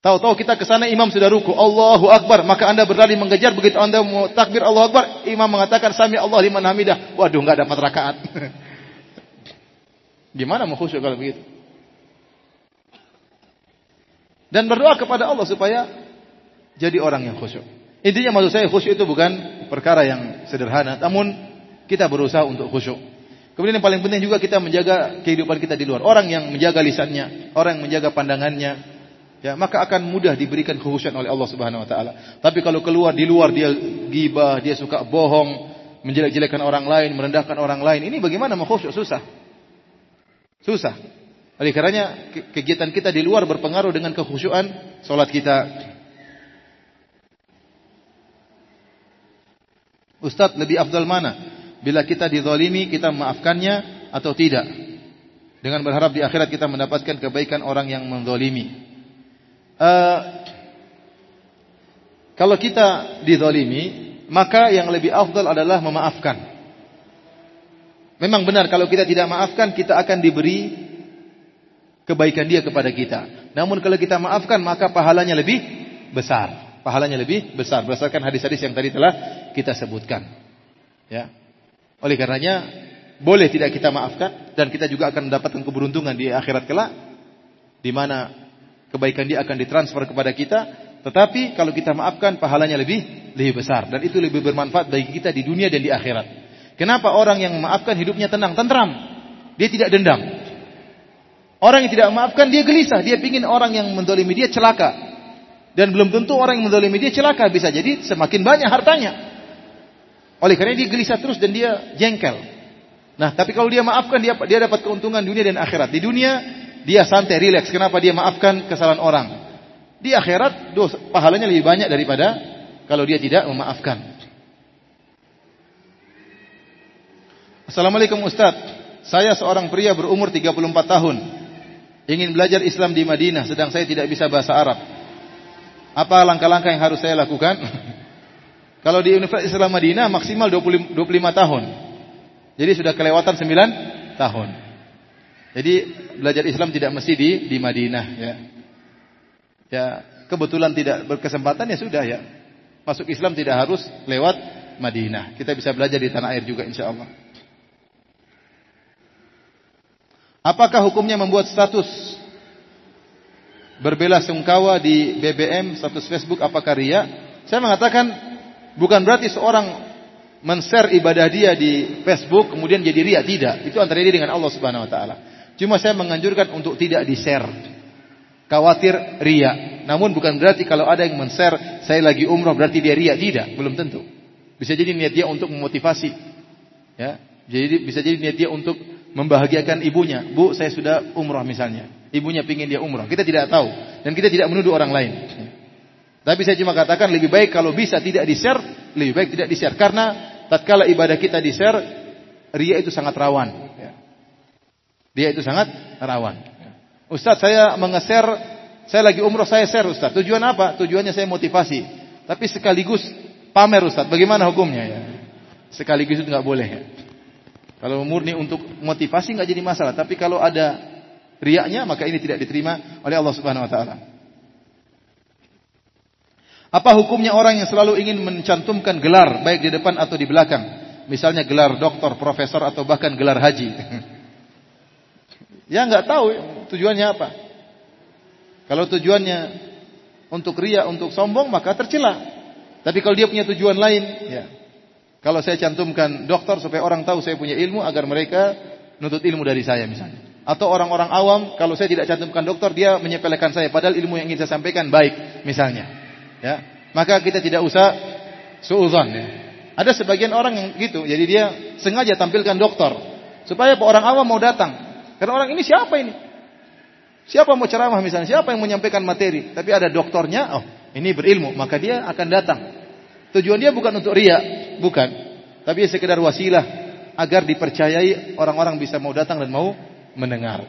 Tahu-tahu kita ke sana imam sudah ruku, Allahu Akbar, maka Anda berlari mengejar begitu Anda mau takbir Allahu Akbar, imam mengatakan sami Allah liman hamidah. Waduh, enggak dapat rakaat. Gimana mau khusyuk kalau begitu? Dan berdoa kepada Allah supaya jadi orang yang khusyuk. Intinya maksud saya khusyuk itu bukan perkara yang sederhana, namun kita berusaha untuk khusyuk. Kemudian yang paling penting juga kita menjaga kehidupan kita di luar. Orang yang menjaga lisannya, orang yang menjaga pandangannya, ya maka akan mudah diberikan kekhusyuan oleh Allah Subhanahu wa taala. Tapi kalau keluar di luar dia gibah, dia suka bohong, menjelek-jelekan orang lain, merendahkan orang lain, ini bagaimana mau khusyuk? Susah. Susah. Oleh karenanya kegiatan kita di luar berpengaruh dengan kekhusyuan salat kita. Ustaz lebih afdal mana? Bila kita dizalimi kita memaafkannya atau tidak? Dengan berharap di akhirat kita mendapatkan kebaikan orang yang menzalimi. Uh, kalau kita dizalimi, maka yang lebih afdal adalah memaafkan. Memang benar kalau kita tidak maafkan kita akan diberi kebaikan dia kepada kita. Namun kalau kita maafkan maka pahalanya lebih besar pahalanya lebih besar berdasarkan hadis-hadis yang tadi telah kita sebutkan. Ya. Oleh karenanya boleh tidak kita maafkan dan kita juga akan mendapatkan keberuntungan di akhirat kelak di mana kebaikan dia akan ditransfer kepada kita, tetapi kalau kita maafkan pahalanya lebih lebih besar dan itu lebih bermanfaat bagi kita di dunia dan di akhirat. Kenapa orang yang memaafkan hidupnya tenang, tentram? Dia tidak dendam. Orang yang tidak memaafkan dia gelisah, dia ingin orang yang mendolimi dia celaka. Dan belum tentu orang yang mendolimi dia celaka. Bisa jadi semakin banyak hartanya. Oleh karena dia gelisah terus dan dia jengkel. Nah, tapi kalau dia maafkan, dia dia dapat keuntungan dunia dan akhirat. Di dunia, dia santai, rileks. Kenapa dia maafkan kesalahan orang? Di akhirat, dosa, pahalanya lebih banyak daripada kalau dia tidak memaafkan. Assalamualaikum Ustaz. Saya seorang pria berumur 34 tahun. Ingin belajar Islam di Madinah, sedang saya tidak bisa bahasa Arab. Apa langkah-langkah yang harus saya lakukan? Kalau di Universitas Islam Madinah maksimal 20, 25 tahun. Jadi sudah kelewatan 9 tahun. Jadi belajar Islam tidak mesti di di Madinah ya. Ya, kebetulan tidak berkesempatan ya sudah ya. Masuk Islam tidak harus lewat Madinah. Kita bisa belajar di tanah air juga insya Allah. Apakah hukumnya membuat status berbela sungkawa di BBM status Facebook apakah ria? Saya mengatakan bukan berarti seorang men-share ibadah dia di Facebook kemudian jadi ria, tidak. Itu antara dia dengan Allah Subhanahu wa taala. Cuma saya menganjurkan untuk tidak di-share. Khawatir ria. Namun bukan berarti kalau ada yang men-share saya lagi umroh berarti dia ria, tidak, belum tentu. Bisa jadi niat dia untuk memotivasi. Ya. Jadi bisa jadi niat dia untuk membahagiakan ibunya. Bu, saya sudah umroh misalnya. Ibunya pingin dia umroh. Kita tidak tahu. Dan kita tidak menuduh orang lain. Tapi saya cuma katakan lebih baik kalau bisa tidak di-share, lebih baik tidak di-share. Karena tatkala ibadah kita di-share, ria itu sangat rawan. Dia itu sangat rawan. Ustaz saya menge-share, saya lagi umroh, saya share Ustaz. Tujuan apa? Tujuannya saya motivasi. Tapi sekaligus pamer Ustaz. Bagaimana hukumnya ya? Sekaligus itu nggak boleh. Kalau murni untuk motivasi nggak jadi masalah. Tapi kalau ada riaknya maka ini tidak diterima oleh Allah Subhanahu wa taala. Apa hukumnya orang yang selalu ingin mencantumkan gelar baik di depan atau di belakang? Misalnya gelar doktor, profesor atau bahkan gelar haji. ya nggak tahu tujuannya apa. Kalau tujuannya untuk ria, untuk sombong maka tercela. Tapi kalau dia punya tujuan lain, ya. Kalau saya cantumkan dokter supaya orang tahu saya punya ilmu agar mereka nutut ilmu dari saya misalnya. Atau orang-orang awam, kalau saya tidak cantumkan dokter, dia menyepelekan saya. Padahal ilmu yang ingin saya sampaikan baik, misalnya. Ya, maka kita tidak usah suuzon. Ya. Ada sebagian orang yang gitu, jadi dia sengaja tampilkan dokter supaya orang awam mau datang. Karena orang ini siapa ini? Siapa mau ceramah misalnya? Siapa yang menyampaikan materi? Tapi ada dokternya, oh ini berilmu, maka dia akan datang. Tujuan dia bukan untuk ria, bukan. Tapi sekedar wasilah agar dipercayai orang-orang bisa mau datang dan mau mendengar.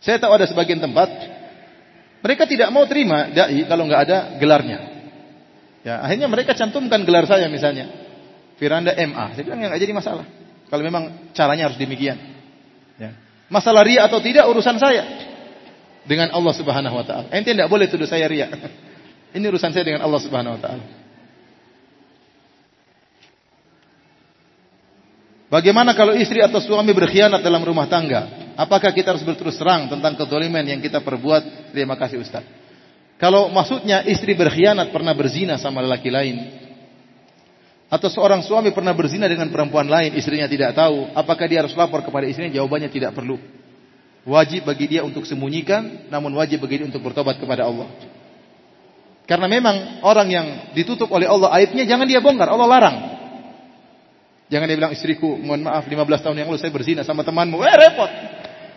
Saya tahu ada sebagian tempat mereka tidak mau terima dai kalau nggak ada gelarnya. Ya, akhirnya mereka cantumkan gelar saya misalnya. Firanda MA. Saya bilang nggak jadi masalah. Kalau memang caranya harus demikian. Ya. Masalah ria atau tidak urusan saya dengan Allah Subhanahu wa taala. Ente tidak boleh tuduh saya ria. Ini urusan saya dengan Allah Subhanahu wa taala. Bagaimana kalau istri atau suami berkhianat dalam rumah tangga? Apakah kita harus berterus terang tentang kezaliman yang kita perbuat? Terima kasih Ustaz. Kalau maksudnya istri berkhianat pernah berzina sama lelaki lain, atau seorang suami pernah berzina dengan perempuan lain, istrinya tidak tahu, apakah dia harus lapor kepada istrinya? Jawabannya tidak perlu. Wajib bagi dia untuk sembunyikan, namun wajib bagi dia untuk bertobat kepada Allah. Karena memang orang yang ditutup oleh Allah aibnya jangan dia bongkar, Allah larang. Jangan dia bilang istriku, mohon maaf 15 tahun yang lalu saya berzina sama temanmu. Eh repot.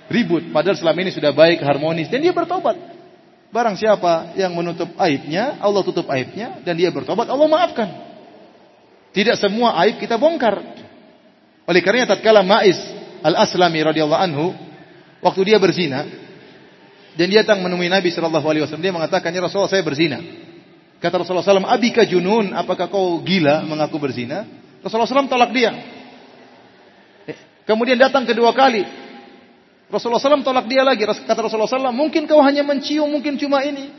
Ribut. Padahal selama ini sudah baik, harmonis. Dan dia bertobat. Barang siapa yang menutup aibnya, Allah tutup aibnya. Dan dia bertobat, Allah maafkan. Tidak semua aib kita bongkar. Oleh karenanya tatkala Ma'is Al-Aslami radhiyallahu anhu waktu dia berzina dan dia datang menemui Nabi sallallahu alaihi wasallam dia mengatakan ya Rasulullah saya berzina. Kata Rasulullah SAW, Abika junun, apakah kau gila mengaku berzina? Rasulullah SAW tolak dia. Eh, kemudian datang kedua kali. Rasulullah SAW tolak dia lagi. Kata Rasulullah SAW, mungkin kau hanya mencium, mungkin cuma ini.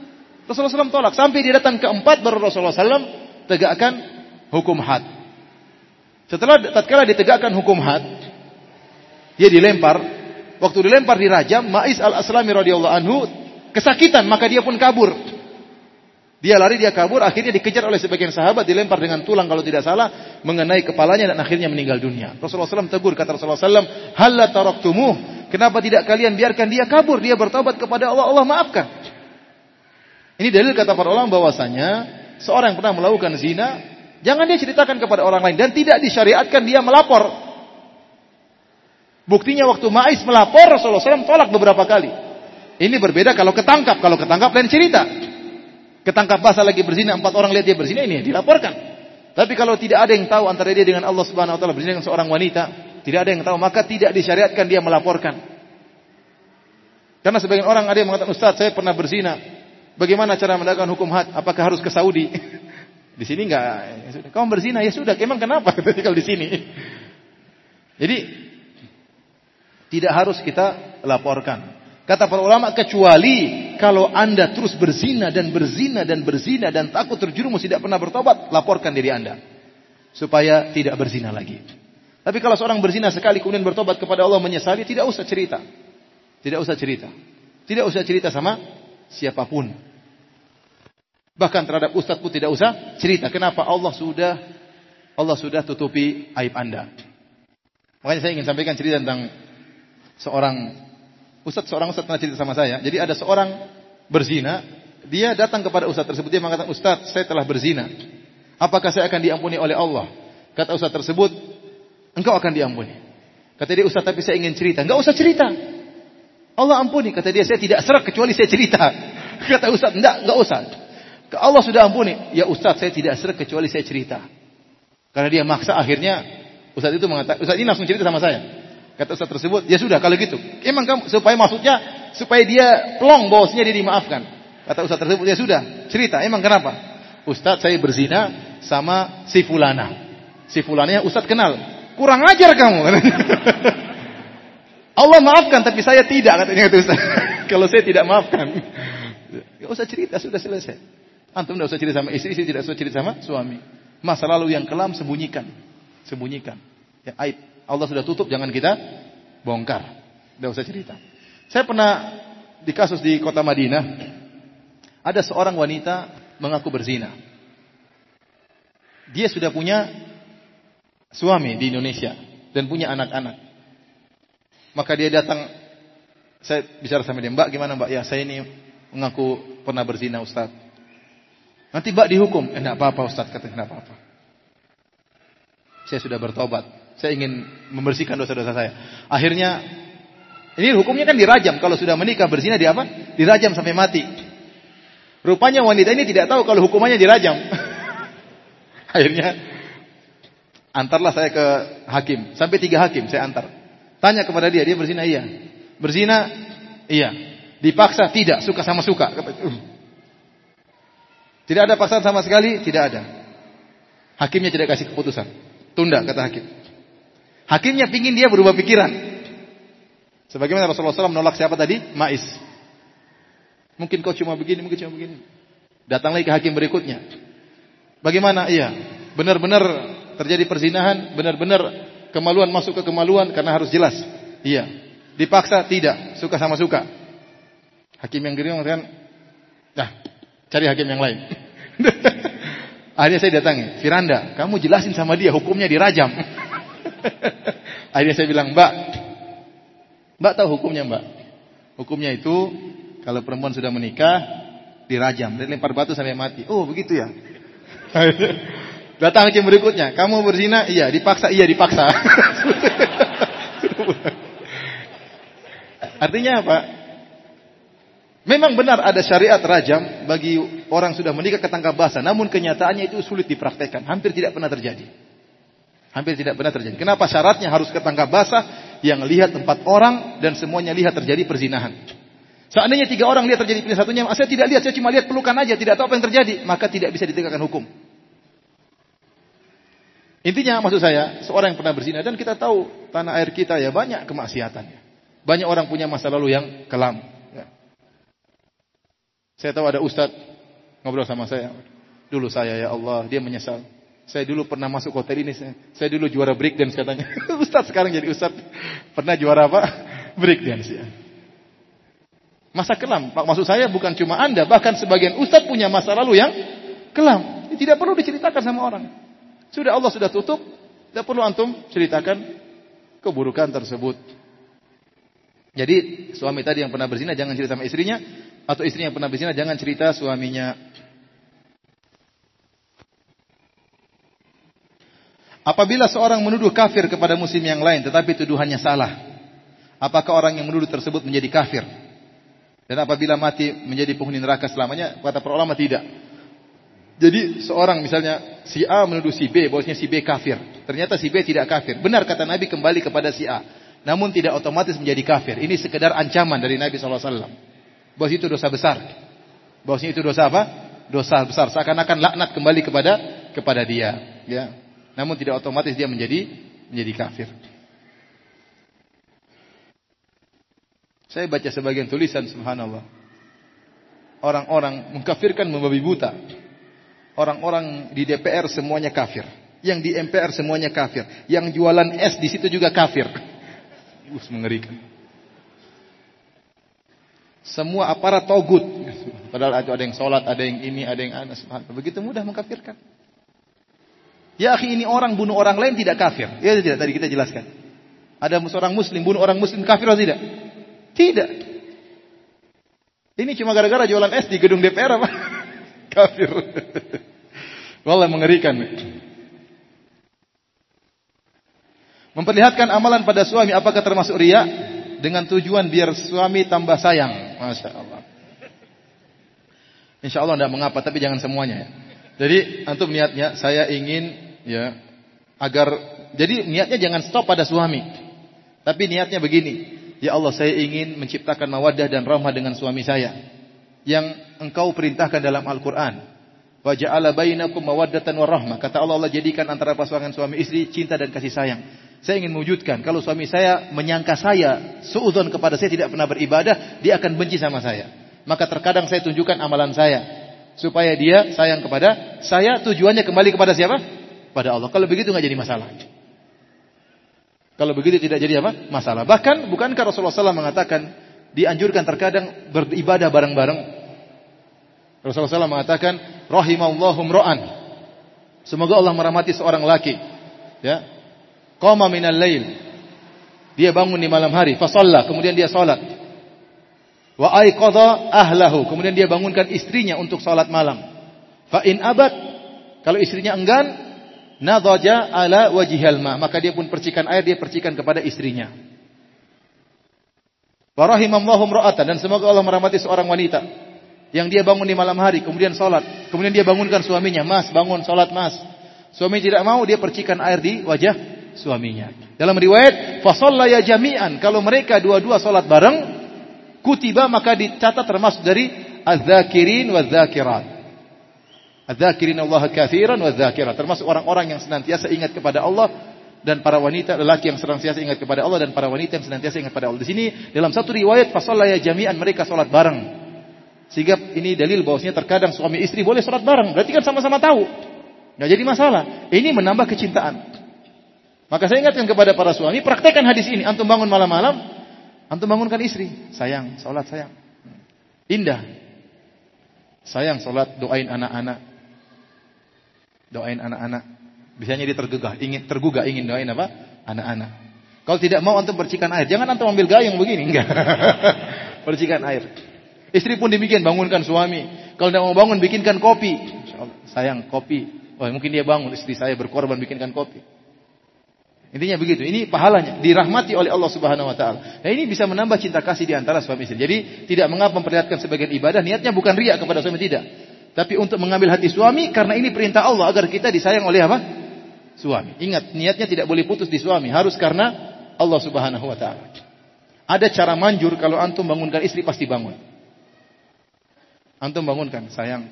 Rasulullah SAW tolak. Sampai dia datang keempat, baru Rasulullah SAW tegakkan hukum had. Setelah tatkala ditegakkan hukum had, dia dilempar. Waktu dilempar dirajam, Ma'is al-Aslami radhiyallahu anhu kesakitan, maka dia pun kabur. Dia lari, dia kabur, akhirnya dikejar oleh sebagian sahabat, dilempar dengan tulang kalau tidak salah, mengenai kepalanya dan akhirnya meninggal dunia. Rasulullah SAW tegur, kata Rasulullah SAW, Halla taraktumuh, kenapa tidak kalian biarkan dia kabur, dia bertobat kepada Allah, Allah maafkan. Ini dalil kata para ulama bahwasanya seorang yang pernah melakukan zina, jangan dia ceritakan kepada orang lain dan tidak disyariatkan dia melapor. Buktinya waktu Ma'is melapor, Rasulullah SAW tolak beberapa kali. Ini berbeda kalau ketangkap, kalau ketangkap lain cerita. Ketangkap basah lagi berzina, empat orang lihat dia berzina, ini dilaporkan. Tapi kalau tidak ada yang tahu antara dia dengan Allah Subhanahu wa taala berzina dengan seorang wanita, tidak ada yang tahu, maka tidak disyariatkan dia melaporkan. Karena sebagian orang ada yang mengatakan, "Ustaz, saya pernah berzina. Bagaimana cara mendapatkan hukum had? Apakah harus ke Saudi?" di sini enggak. Ya sudah. Kamu berzina, ya sudah. Emang kenapa kalau di sini? Jadi tidak harus kita laporkan. Kata para ulama kecuali kalau anda terus berzina dan berzina dan berzina dan takut terjerumus tidak pernah bertobat, laporkan diri anda supaya tidak berzina lagi. Tapi kalau seorang berzina sekali kemudian bertobat kepada Allah menyesali, tidak usah cerita. Tidak usah cerita. Tidak usah cerita sama siapa pun. Bahkan terhadap ustadz pun tidak usah cerita. Kenapa Allah sudah Allah sudah tutupi aib anda. Makanya saya ingin sampaikan cerita tentang seorang Ustadz seorang ustadz pernah cerita sama saya. Jadi ada seorang berzina, dia datang kepada ustadz tersebut dia mengatakan, "Ustadz, saya telah berzina. Apakah saya akan diampuni oleh Allah?" Kata ustadz tersebut, "Engkau akan diampuni." Kata dia, "Ustadz, tapi saya ingin cerita." "Enggak usah cerita." Allah ampuni. Kata dia, "Saya tidak serak kecuali saya cerita." Kata ustadz, "Enggak, enggak usah." Allah sudah ampuni. "Ya ustadz, saya tidak serak kecuali saya cerita." Karena dia maksa akhirnya ustadz itu mengatakan, ustadz ini langsung cerita sama saya. Kata Ustaz tersebut, ya sudah kalau gitu. Emang kamu supaya maksudnya supaya dia plong bosnya dia dimaafkan. Kata Ustaz tersebut, ya sudah, cerita. Emang kenapa? Ustaz saya berzina sama si fulana. Si fulananya Ustaz kenal. Kurang ajar kamu. Allah maafkan tapi saya tidak katanya kata Ustaz. kalau saya tidak maafkan. Ya usah cerita, sudah selesai. Antum tidak usah cerita sama istri, istri tidak usah cerita sama suami. Masa lalu yang kelam sembunyikan. Sembunyikan. Ya aib. Allah sudah tutup, jangan kita bongkar. Tidak usah cerita. Saya pernah di kasus di kota Madinah, ada seorang wanita mengaku berzina. Dia sudah punya suami di Indonesia dan punya anak-anak. Maka dia datang, saya bicara sama dia, Mbak gimana Mbak? Ya saya ini mengaku pernah berzina Ustaz. Nanti Mbak dihukum. Eh, enggak apa-apa Ustaz, kata enggak apa-apa. Saya sudah bertobat. Saya ingin membersihkan dosa-dosa saya. Akhirnya ini hukumnya kan dirajam. Kalau sudah menikah berzina di apa? Dirajam sampai mati. Rupanya wanita ini tidak tahu kalau hukumannya dirajam. Akhirnya antarlah saya ke hakim. Sampai tiga hakim saya antar. Tanya kepada dia, dia berzina iya. Berzina iya. Dipaksa tidak, suka sama suka. Tidak ada paksaan sama sekali, tidak ada. Hakimnya tidak kasih keputusan. Tunda kata hakim. Hakimnya pingin dia berubah pikiran. Sebagaimana Rasulullah SAW menolak siapa tadi? Mais. Mungkin kau cuma begini, mungkin cuma begini. Datang lagi ke hakim berikutnya. Bagaimana? Iya. Benar-benar terjadi perzinahan, benar-benar kemaluan masuk ke kemaluan karena harus jelas. Iya. Dipaksa? Tidak. Suka sama suka. Hakim yang gini mengatakan, nah, cari hakim yang lain. Akhirnya saya datangi, Firanda, kamu jelasin sama dia hukumnya dirajam. Akhirnya saya bilang, Mbak, Mbak tahu hukumnya Mbak? Hukumnya itu kalau perempuan sudah menikah dirajam, dilempar batu sampai mati. Oh begitu ya. Datang hakim berikutnya, kamu berzina? Iya, dipaksa. Iya, dipaksa. Artinya apa? Memang benar ada syariat rajam bagi orang sudah menikah ketangkap basah, namun kenyataannya itu sulit dipraktekkan, hampir tidak pernah terjadi. Hampir tidak pernah terjadi. Kenapa syaratnya harus ketangkap basah yang lihat empat orang dan semuanya lihat terjadi perzinahan. Seandainya tiga orang lihat terjadi pilih satunya, saya tidak lihat, saya cuma lihat pelukan aja, tidak tahu apa yang terjadi, maka tidak bisa ditegakkan hukum. Intinya maksud saya, seorang yang pernah berzina dan kita tahu tanah air kita ya banyak kemaksiatannya. Banyak orang punya masa lalu yang kelam. Saya tahu ada ustadz ngobrol sama saya. Dulu saya ya Allah, dia menyesal. Saya dulu pernah masuk hotel ini, saya, saya dulu juara break dance katanya. ustadz sekarang jadi ustadz. Pernah juara apa? Break dance ya. Masa kelam. Pak maksud saya bukan cuma Anda, bahkan sebagian ustadz punya masa lalu yang kelam. Tidak perlu diceritakan sama orang. Sudah Allah sudah tutup, tidak perlu antum ceritakan keburukan tersebut. Jadi suami tadi yang pernah berzina jangan cerita sama istrinya, atau istri yang pernah berzina jangan cerita suaminya. Apabila seorang menuduh kafir kepada muslim yang lain tetapi tuduhannya salah, apakah orang yang menuduh tersebut menjadi kafir? Dan apabila mati menjadi penghuni neraka selamanya, kata para ulama tidak. Jadi seorang misalnya si A menuduh si B bahwasanya si B kafir. Ternyata si B tidak kafir. Benar kata Nabi kembali kepada si A. Namun tidak otomatis menjadi kafir. Ini sekedar ancaman dari Nabi SAW bahwa itu dosa besar. Bahwasanya itu dosa apa? Dosa besar. Seakan-akan laknat kembali kepada kepada dia, ya. Namun tidak otomatis dia menjadi menjadi kafir. Saya baca sebagian tulisan subhanallah. Orang-orang mengkafirkan membabi buta. Orang-orang di DPR semuanya kafir. Yang di MPR semuanya kafir. Yang jualan es di situ juga kafir. Us mengerikan. Semua aparat togut. Padahal ada yang sholat, ada yang ini, ada yang anas. Begitu mudah mengkafirkan. Ya akhi ini orang bunuh orang lain tidak kafir. Ya tidak tadi kita jelaskan. Ada seorang muslim bunuh orang muslim kafir atau tidak? Tidak. Ini cuma gara-gara jualan es di gedung DPR apa? kafir. Wallah mengerikan. Memperlihatkan amalan pada suami apakah termasuk riya? Dengan tujuan biar suami tambah sayang. Masya Allah. Insya Allah tidak mengapa, tapi jangan semuanya. Ya. Jadi antum niatnya saya ingin ya agar jadi niatnya jangan stop pada suami. Tapi niatnya begini, ya Allah saya ingin menciptakan mawaddah dan rahmah dengan suami saya yang engkau perintahkan dalam Al-Qur'an. Wa ja'ala bainakum mawaddatan warahmah. Kata Allah Allah jadikan antara pasangan suami istri cinta dan kasih sayang. Saya ingin mewujudkan kalau suami saya menyangka saya suudzon kepada saya tidak pernah beribadah, dia akan benci sama saya. Maka terkadang saya tunjukkan amalan saya supaya dia sayang kepada saya. Tujuannya kembali kepada siapa? Pada Allah. Kalau begitu nggak jadi masalah. Kalau begitu tidak jadi apa? Masalah. Bahkan bukankah Rasulullah SAW mengatakan dianjurkan terkadang beribadah bareng-bareng? Rasulullah SAW mengatakan rahimallahum ro'an. Semoga Allah merahmati seorang laki. Ya, Qama minal lail. Dia bangun di malam hari, fa kemudian dia salat. Wa aiqadha ahlahu, kemudian dia bangunkan istrinya untuk salat malam. Fa in abad, kalau istrinya enggan, nadhaja ala wajhil ma, maka dia pun percikan air, dia percikan kepada istrinya. Wa rahimallahu dan semoga Allah merahmati seorang wanita yang dia bangun di malam hari, kemudian salat, kemudian dia bangunkan suaminya, "Mas, bangun salat, Mas." Suami tidak mau dia percikan air di wajah suaminya. Dalam riwayat fasalla ya jami'an kalau mereka dua-dua salat bareng kutiba maka dicatat termasuk dari az-zakirin waz-zakirat. Az-zakirin Allah katsiran waz-zakirat termasuk orang-orang yang senantiasa ingat kepada Allah dan para wanita lelaki yang senantiasa ingat kepada Allah dan para wanita yang senantiasa ingat kepada Allah. Di sini dalam satu riwayat fasalla ya jami'an mereka salat bareng. Sehingga ini dalil bahwasanya terkadang suami istri boleh salat bareng. Berarti kan sama-sama tahu. Nggak jadi masalah. Ini menambah kecintaan. Maka saya ingatkan kepada para suami, praktekkan hadis ini. Antum bangun malam-malam, antum bangunkan istri. Sayang, sholat sayang. Indah. Sayang, sholat, doain anak-anak. Doain anak-anak. Biasanya dia tergugah, ingin tergugah ingin doain apa? Anak-anak. Kalau tidak mau antum percikan air, jangan antum ambil gayung begini, enggak. percikan air. Istri pun demikian, bangunkan suami. Kalau tidak mau bangun, bikinkan kopi. Sayang, kopi. Oh, mungkin dia bangun, istri saya berkorban bikinkan kopi. Intinya begitu. Ini pahalanya dirahmati oleh Allah Subhanahu wa taala. Nah, ini bisa menambah cinta kasih di antara suami istri. Jadi tidak mengapa memperlihatkan sebagian ibadah, niatnya bukan riak kepada suami tidak. Tapi untuk mengambil hati suami karena ini perintah Allah agar kita disayang oleh apa? Suami. Ingat, niatnya tidak boleh putus di suami, harus karena Allah Subhanahu wa taala. Ada cara manjur kalau antum bangunkan istri pasti bangun. Antum bangunkan, sayang.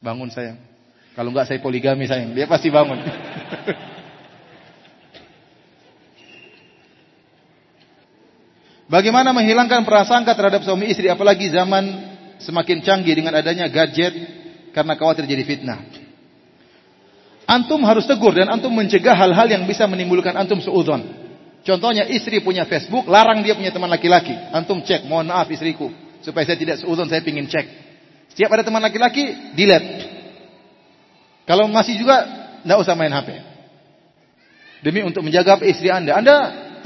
Bangun sayang. Kalau enggak saya poligami sayang. Dia pasti bangun. Bagaimana menghilangkan prasangka terhadap suami istri apalagi zaman semakin canggih dengan adanya gadget karena khawatir jadi fitnah. Antum harus tegur dan antum mencegah hal-hal yang bisa menimbulkan antum seudon. Contohnya istri punya Facebook, larang dia punya teman laki-laki. Antum cek, mohon maaf istriku, supaya saya tidak seudon, saya ingin cek. Setiap ada teman laki-laki, delete. Kalau masih juga, tidak usah main HP. Demi untuk menjaga istri Anda. Anda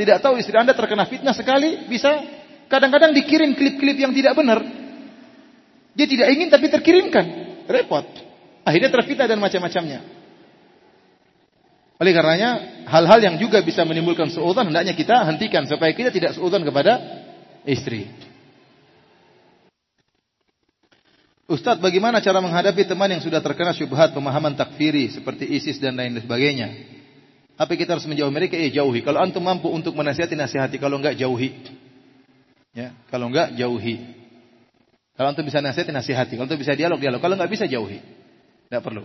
tidak tahu istri Anda terkena fitnah sekali, bisa kadang-kadang dikirim klip-klip yang tidak benar. Dia tidak ingin tapi terkirimkan. Repot. Akhirnya terfitnah dan macam-macamnya. Oleh karenanya, hal-hal yang juga bisa menimbulkan seudon hendaknya kita hentikan supaya kita tidak seudon kepada istri. Ustaz, bagaimana cara menghadapi teman yang sudah terkena syubhat pemahaman takfiri seperti ISIS dan lain sebagainya? Apa kita harus menjauhi mereka? Ya jauhi. Kalau antum mampu untuk menasihati, nasihati. Kalau enggak, jauhi. Ya, kalau enggak, jauhi. Kalau antum bisa nasihati, nasihati. Kalau antum bisa dialog, dialog. Kalau enggak bisa, jauhi. Tidak perlu.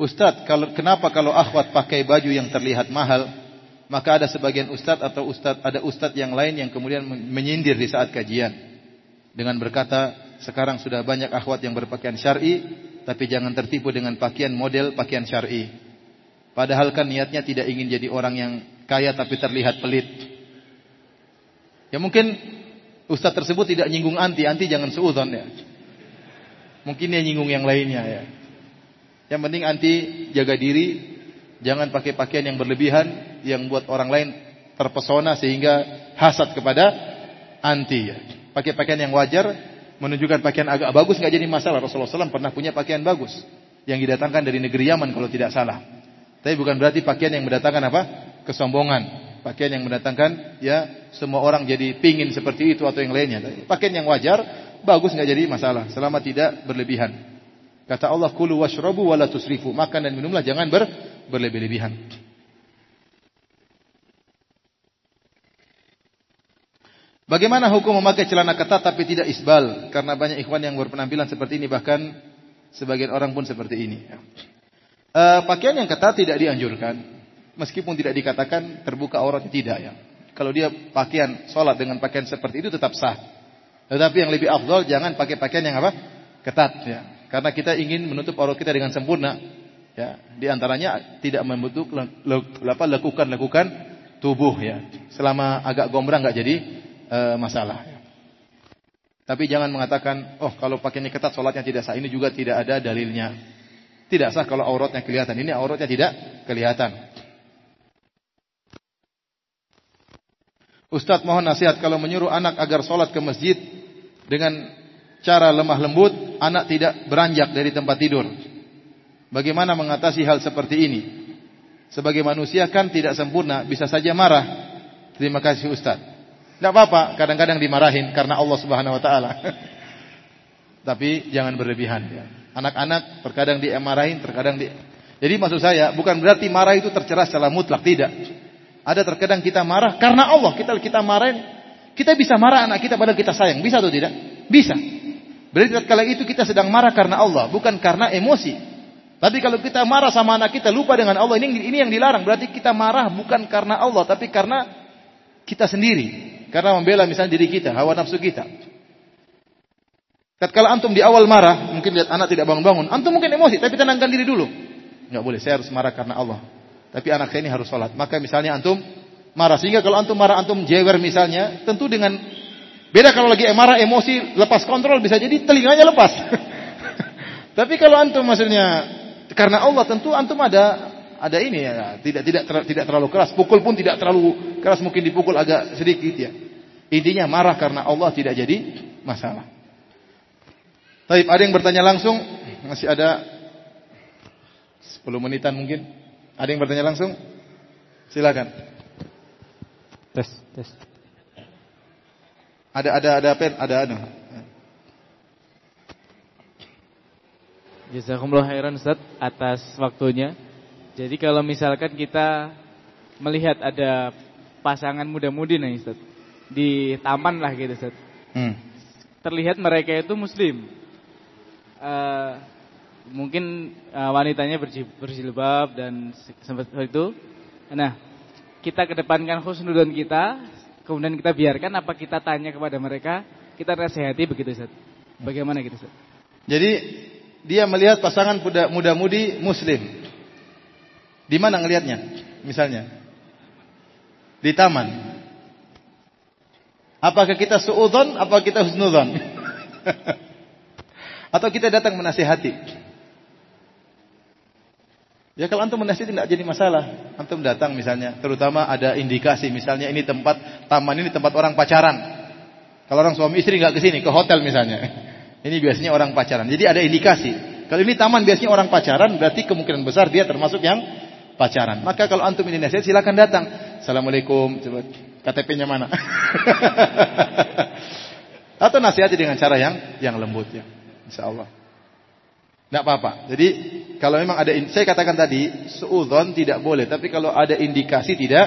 Ustaz, kalau kenapa kalau akhwat pakai baju yang terlihat mahal, maka ada sebagian ustadz atau ustadz ada ustadz yang lain yang kemudian menyindir di saat kajian dengan berkata sekarang sudah banyak akhwat yang berpakaian syar'i tapi jangan tertipu dengan pakaian model pakaian syar'i. Padahal kan niatnya tidak ingin jadi orang yang kaya tapi terlihat pelit. Ya mungkin ustadz tersebut tidak nyinggung anti. Anti jangan seudon ya. Mungkin dia nyinggung yang lainnya ya. Yang penting anti jaga diri. Jangan pakai pakaian yang berlebihan yang buat orang lain terpesona sehingga hasad kepada anti. Pakai pakaian yang wajar menunjukkan pakaian agak bagus nggak jadi masalah. Rasulullah SAW pernah punya pakaian bagus yang didatangkan dari negeri Yaman kalau tidak salah. Tapi bukan berarti pakaian yang mendatangkan apa? Kesombongan. Pakaian yang mendatangkan ya semua orang jadi pingin seperti itu atau yang lainnya. Pakaian yang wajar bagus nggak jadi masalah selama tidak berlebihan. Kata Allah kulu washrabu wala tusrifu. Makan dan minumlah jangan ber, berlebih-lebihan. Bagaimana hukum memakai celana ketat tapi tidak isbal? Karena banyak ikhwan yang berpenampilan seperti ini bahkan sebagian orang pun seperti ini. E, pakaian yang ketat tidak dianjurkan, meskipun tidak dikatakan terbuka auratnya tidak ya. Kalau dia pakaian sholat dengan pakaian seperti itu tetap sah. Tetapi yang lebih afdol jangan pakai pakaian yang apa? Ketat ya. Karena kita ingin menutup aurat kita dengan sempurna. Ya, di antaranya tidak membentuk lekukan-lekukan tubuh ya. Selama agak gombrang nggak jadi e, masalah. Tapi jangan mengatakan, oh kalau pakainya ketat sholatnya tidak sah. Ini juga tidak ada dalilnya. Tidak sah kalau auratnya kelihatan. Ini auratnya tidak kelihatan. Ustadz mohon nasihat kalau menyuruh anak agar sholat ke masjid dengan cara lemah lembut, anak tidak beranjak dari tempat tidur. Bagaimana mengatasi hal seperti ini? Sebagai manusia kan tidak sempurna, bisa saja marah. Terima kasih Ustaz. Tidak apa-apa, kadang-kadang dimarahin karena Allah Subhanahu wa taala. Tapi jangan berlebihan. Anak-anak terkadang diemarahin, terkadang di Jadi maksud saya bukan berarti marah itu tercela secara mutlak, tidak. Ada terkadang kita marah karena Allah, kita kita marahin, kita bisa marah anak kita padahal kita sayang, bisa atau tidak? Bisa. Berarti kala itu kita sedang marah karena Allah, bukan karena emosi. Tapi kalau kita marah sama anak kita lupa dengan Allah, ini ini yang dilarang. Berarti kita marah bukan karena Allah, tapi karena kita sendiri. Karena membela misalnya diri kita, hawa nafsu kita. Tatkala antum di awal marah, mungkin lihat anak tidak bangun-bangun, antum mungkin emosi, tapi tenangkan diri dulu. Enggak boleh, saya harus marah karena Allah. Tapi anak saya ini harus sholat. Maka misalnya antum marah, sehingga kalau antum marah, antum jewer misalnya, tentu dengan beda kalau lagi marah, emosi, lepas kontrol, bisa jadi telinganya lepas. tapi kalau antum maksudnya karena Allah, tentu antum ada ada ini ya, tidak tidak tidak terlalu keras. Pukul pun tidak terlalu keras, mungkin dipukul agak sedikit ya. Intinya marah karena Allah tidak jadi masalah. Baik, ada yang bertanya langsung? Masih ada 10 menitan mungkin. Ada yang bertanya langsung? Silakan. Tes, tes. Ada ada ada pen, ada anu. Jazakumullah khairan Ustaz atas waktunya. Jadi kalau misalkan kita melihat ada pasangan muda-mudi nih Ustaz di taman lah gitu Ustaz. Hmm. Terlihat mereka itu muslim uh, mungkin uh, wanitanya berjilbab dan seperti itu. Nah, kita kedepankan khusnudan kita, kemudian kita biarkan apa kita tanya kepada mereka, kita nasihati begitu Ustaz. Bagaimana gitu Ustaz? Jadi dia melihat pasangan muda-mudi muslim. Di mana ngelihatnya? Misalnya di taman. Apakah kita suudzon, apa kita husnudzon? Atau kita datang menasihati. Ya kalau antum menasihati tidak jadi masalah. Antum datang misalnya, terutama ada indikasi misalnya ini tempat taman ini tempat orang pacaran. Kalau orang suami istri nggak ke sini, ke hotel misalnya. Ini biasanya orang pacaran. Jadi ada indikasi. Kalau ini taman biasanya orang pacaran, berarti kemungkinan besar dia termasuk yang pacaran. Maka kalau antum ini nasihat silakan datang. Assalamualaikum, coba KTP-nya mana? Atau nasihati dengan cara yang yang lembut ya. Insya Allah. Tidak apa-apa. Jadi kalau memang ada, saya katakan tadi, seudon tidak boleh. Tapi kalau ada indikasi tidak,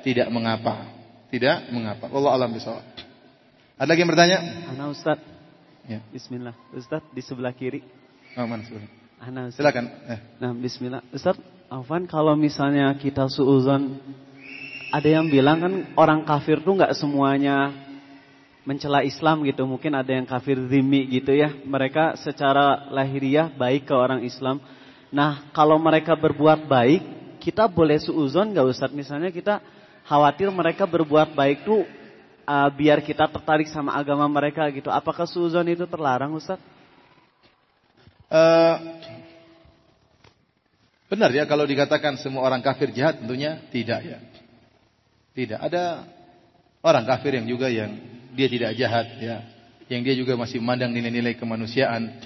tidak mengapa. Tidak mengapa. Allah alam bisawab. Ada lagi yang bertanya? Ana Ustaz. Ya. Bismillah. Ustaz di sebelah kiri. Oh, mana sebelah? Ana Ustaz. Silakan. Eh. Nah, Bismillah. Ustaz, Afan kalau misalnya kita suuzon, ada yang bilang kan orang kafir tuh nggak semuanya mencela Islam gitu. Mungkin ada yang kafir zimmi gitu ya. Mereka secara lahiriah baik ke orang Islam. Nah, kalau mereka berbuat baik, kita boleh suuzon gak Ustaz? Misalnya kita khawatir mereka berbuat baik tuh uh, biar kita tertarik sama agama mereka gitu. Apakah suuzon itu terlarang Ustaz? Uh, benar ya kalau dikatakan semua orang kafir jahat tentunya tidak ya. Tidak ada orang kafir yang juga yang dia tidak jahat ya. Yang dia juga masih memandang nilai-nilai kemanusiaan.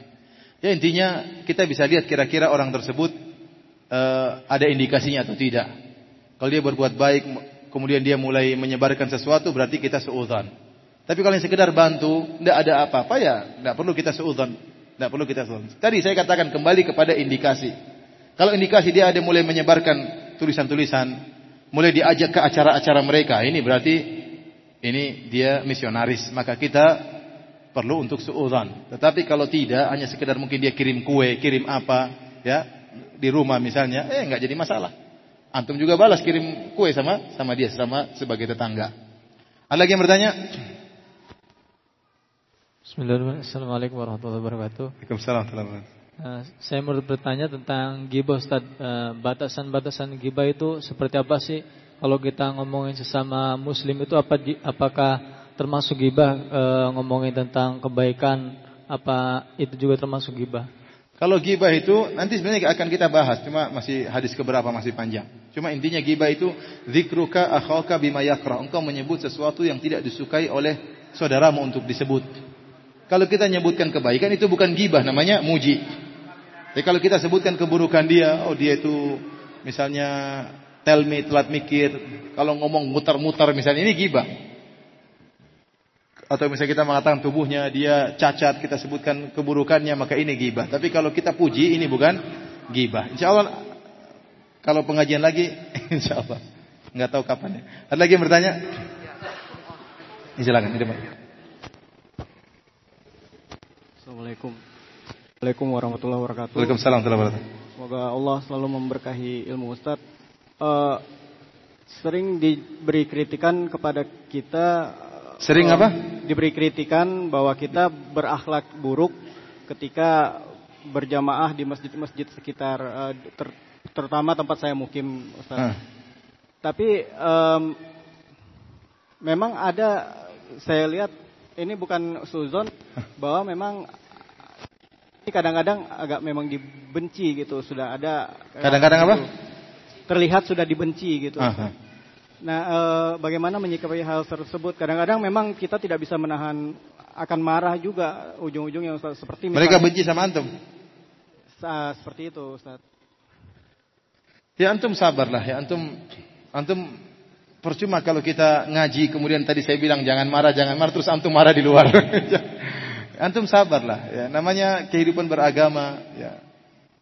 Ya intinya kita bisa lihat kira-kira orang tersebut uh, ada indikasinya atau tidak. Kalau dia berbuat baik kemudian dia mulai menyebarkan sesuatu berarti kita seudhan. Tapi kalau yang sekedar bantu, tidak ada apa-apa ya, tidak perlu kita seudhan. Tidak perlu kita seudhan. Tadi saya katakan kembali kepada indikasi. Kalau indikasi dia ada mulai menyebarkan tulisan-tulisan, mulai diajak ke acara-acara mereka, ini berarti ini dia misionaris, maka kita perlu untuk suudzon. Tetapi kalau tidak, hanya sekedar mungkin dia kirim kue, kirim apa, ya, di rumah misalnya, eh nggak jadi masalah. Antum juga balas kirim kue sama sama dia sama sebagai tetangga. Ada lagi yang bertanya? Bismillahirrahmanirrahim. Assalamualaikum warahmatullahi wabarakatuh. Waalaikumsalam warahmatullahi wabarakatuh. Uh, saya mau bertanya tentang gibah Ustaz. Uh, batasan-batasan gibah itu seperti apa sih? kalau kita ngomongin sesama muslim itu apa apakah termasuk gibah e, ngomongin tentang kebaikan apa itu juga termasuk gibah? Kalau gibah itu nanti sebenarnya akan kita bahas, cuma masih hadis keberapa masih panjang. Cuma intinya gibah itu zikruka akhaka bima yakrah. Engkau menyebut sesuatu yang tidak disukai oleh saudaramu untuk disebut. Kalau kita menyebutkan kebaikan itu bukan gibah, namanya muji. Tapi kalau kita sebutkan keburukan dia, oh dia itu misalnya tell me, telat mikir. Kalau ngomong mutar-mutar misalnya ini gibah. atau misalnya kita mengatakan tubuhnya dia cacat, kita sebutkan keburukannya, maka ini gibah. Tapi kalau kita puji, ini bukan gibah. Insya Allah, kalau pengajian lagi, insya Allah. Nggak tahu kapan ya. Ada lagi yang bertanya? Ya, silakan. Assalamualaikum. Assalamualaikum warahmatullahi wabarakatuh. Waalaikumsalam warahmatullahi wabarakatuh. Semoga Allah selalu memberkahi ilmu Ustaz. Uh, sering diberi kritikan kepada kita Sering apa? Diberi kritikan bahwa kita berakhlak buruk ketika berjamaah di masjid-masjid sekitar uh, ter, terutama tempat saya mukim Ustaz. Hmm. Tapi um, memang ada saya lihat ini bukan suzon bahwa memang ini kadang-kadang agak memang dibenci gitu sudah ada kadang-kadang apa terlihat sudah dibenci gitu uh Nah, e, bagaimana menyikapi hal tersebut? Kadang-kadang memang kita tidak bisa menahan akan marah juga ujung-ujungnya Ustaz. Seperti misalnya, Mereka benci sama antum. Sa seperti itu Ustaz. Ya antum sabarlah, ya antum antum percuma kalau kita ngaji kemudian tadi saya bilang jangan marah, jangan marah terus antum marah di luar. antum sabarlah, ya namanya kehidupan beragama, ya.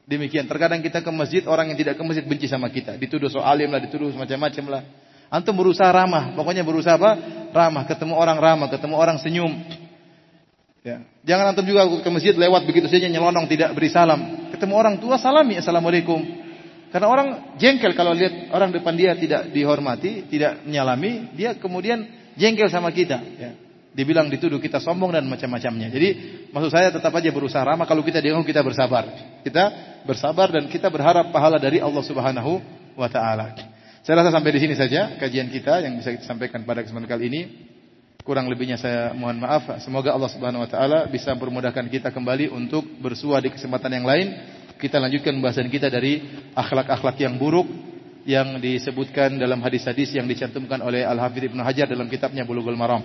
Demikian. Terkadang kita ke masjid, orang yang tidak ke masjid benci sama kita. Dituduh soal alim lah, dituduh macam-macam lah. Antum berusaha ramah, pokoknya berusaha apa? Ramah, ketemu orang ramah, ketemu orang senyum. Ya. Jangan antum juga ke masjid lewat begitu saja nyelonong tidak beri salam. Ketemu orang tua salami assalamualaikum. Karena orang jengkel kalau lihat orang depan dia tidak dihormati, tidak menyalami, dia kemudian jengkel sama kita. Ya. Dibilang dituduh kita sombong dan macam-macamnya. Jadi maksud saya tetap aja berusaha ramah. Kalau kita dianggap kita bersabar. Kita bersabar dan kita berharap pahala dari Allah Subhanahu wa taala. Saya rasa sampai di sini saja kajian kita yang bisa kita sampaikan pada kesempatan kali ini. Kurang lebihnya saya mohon maaf. Semoga Allah Subhanahu wa taala bisa mempermudahkan kita kembali untuk bersua di kesempatan yang lain. Kita lanjutkan pembahasan kita dari akhlak-akhlak yang buruk yang disebutkan dalam hadis-hadis yang dicantumkan oleh Al-Hafidz Ibnu Hajar dalam kitabnya Bulughul Maram.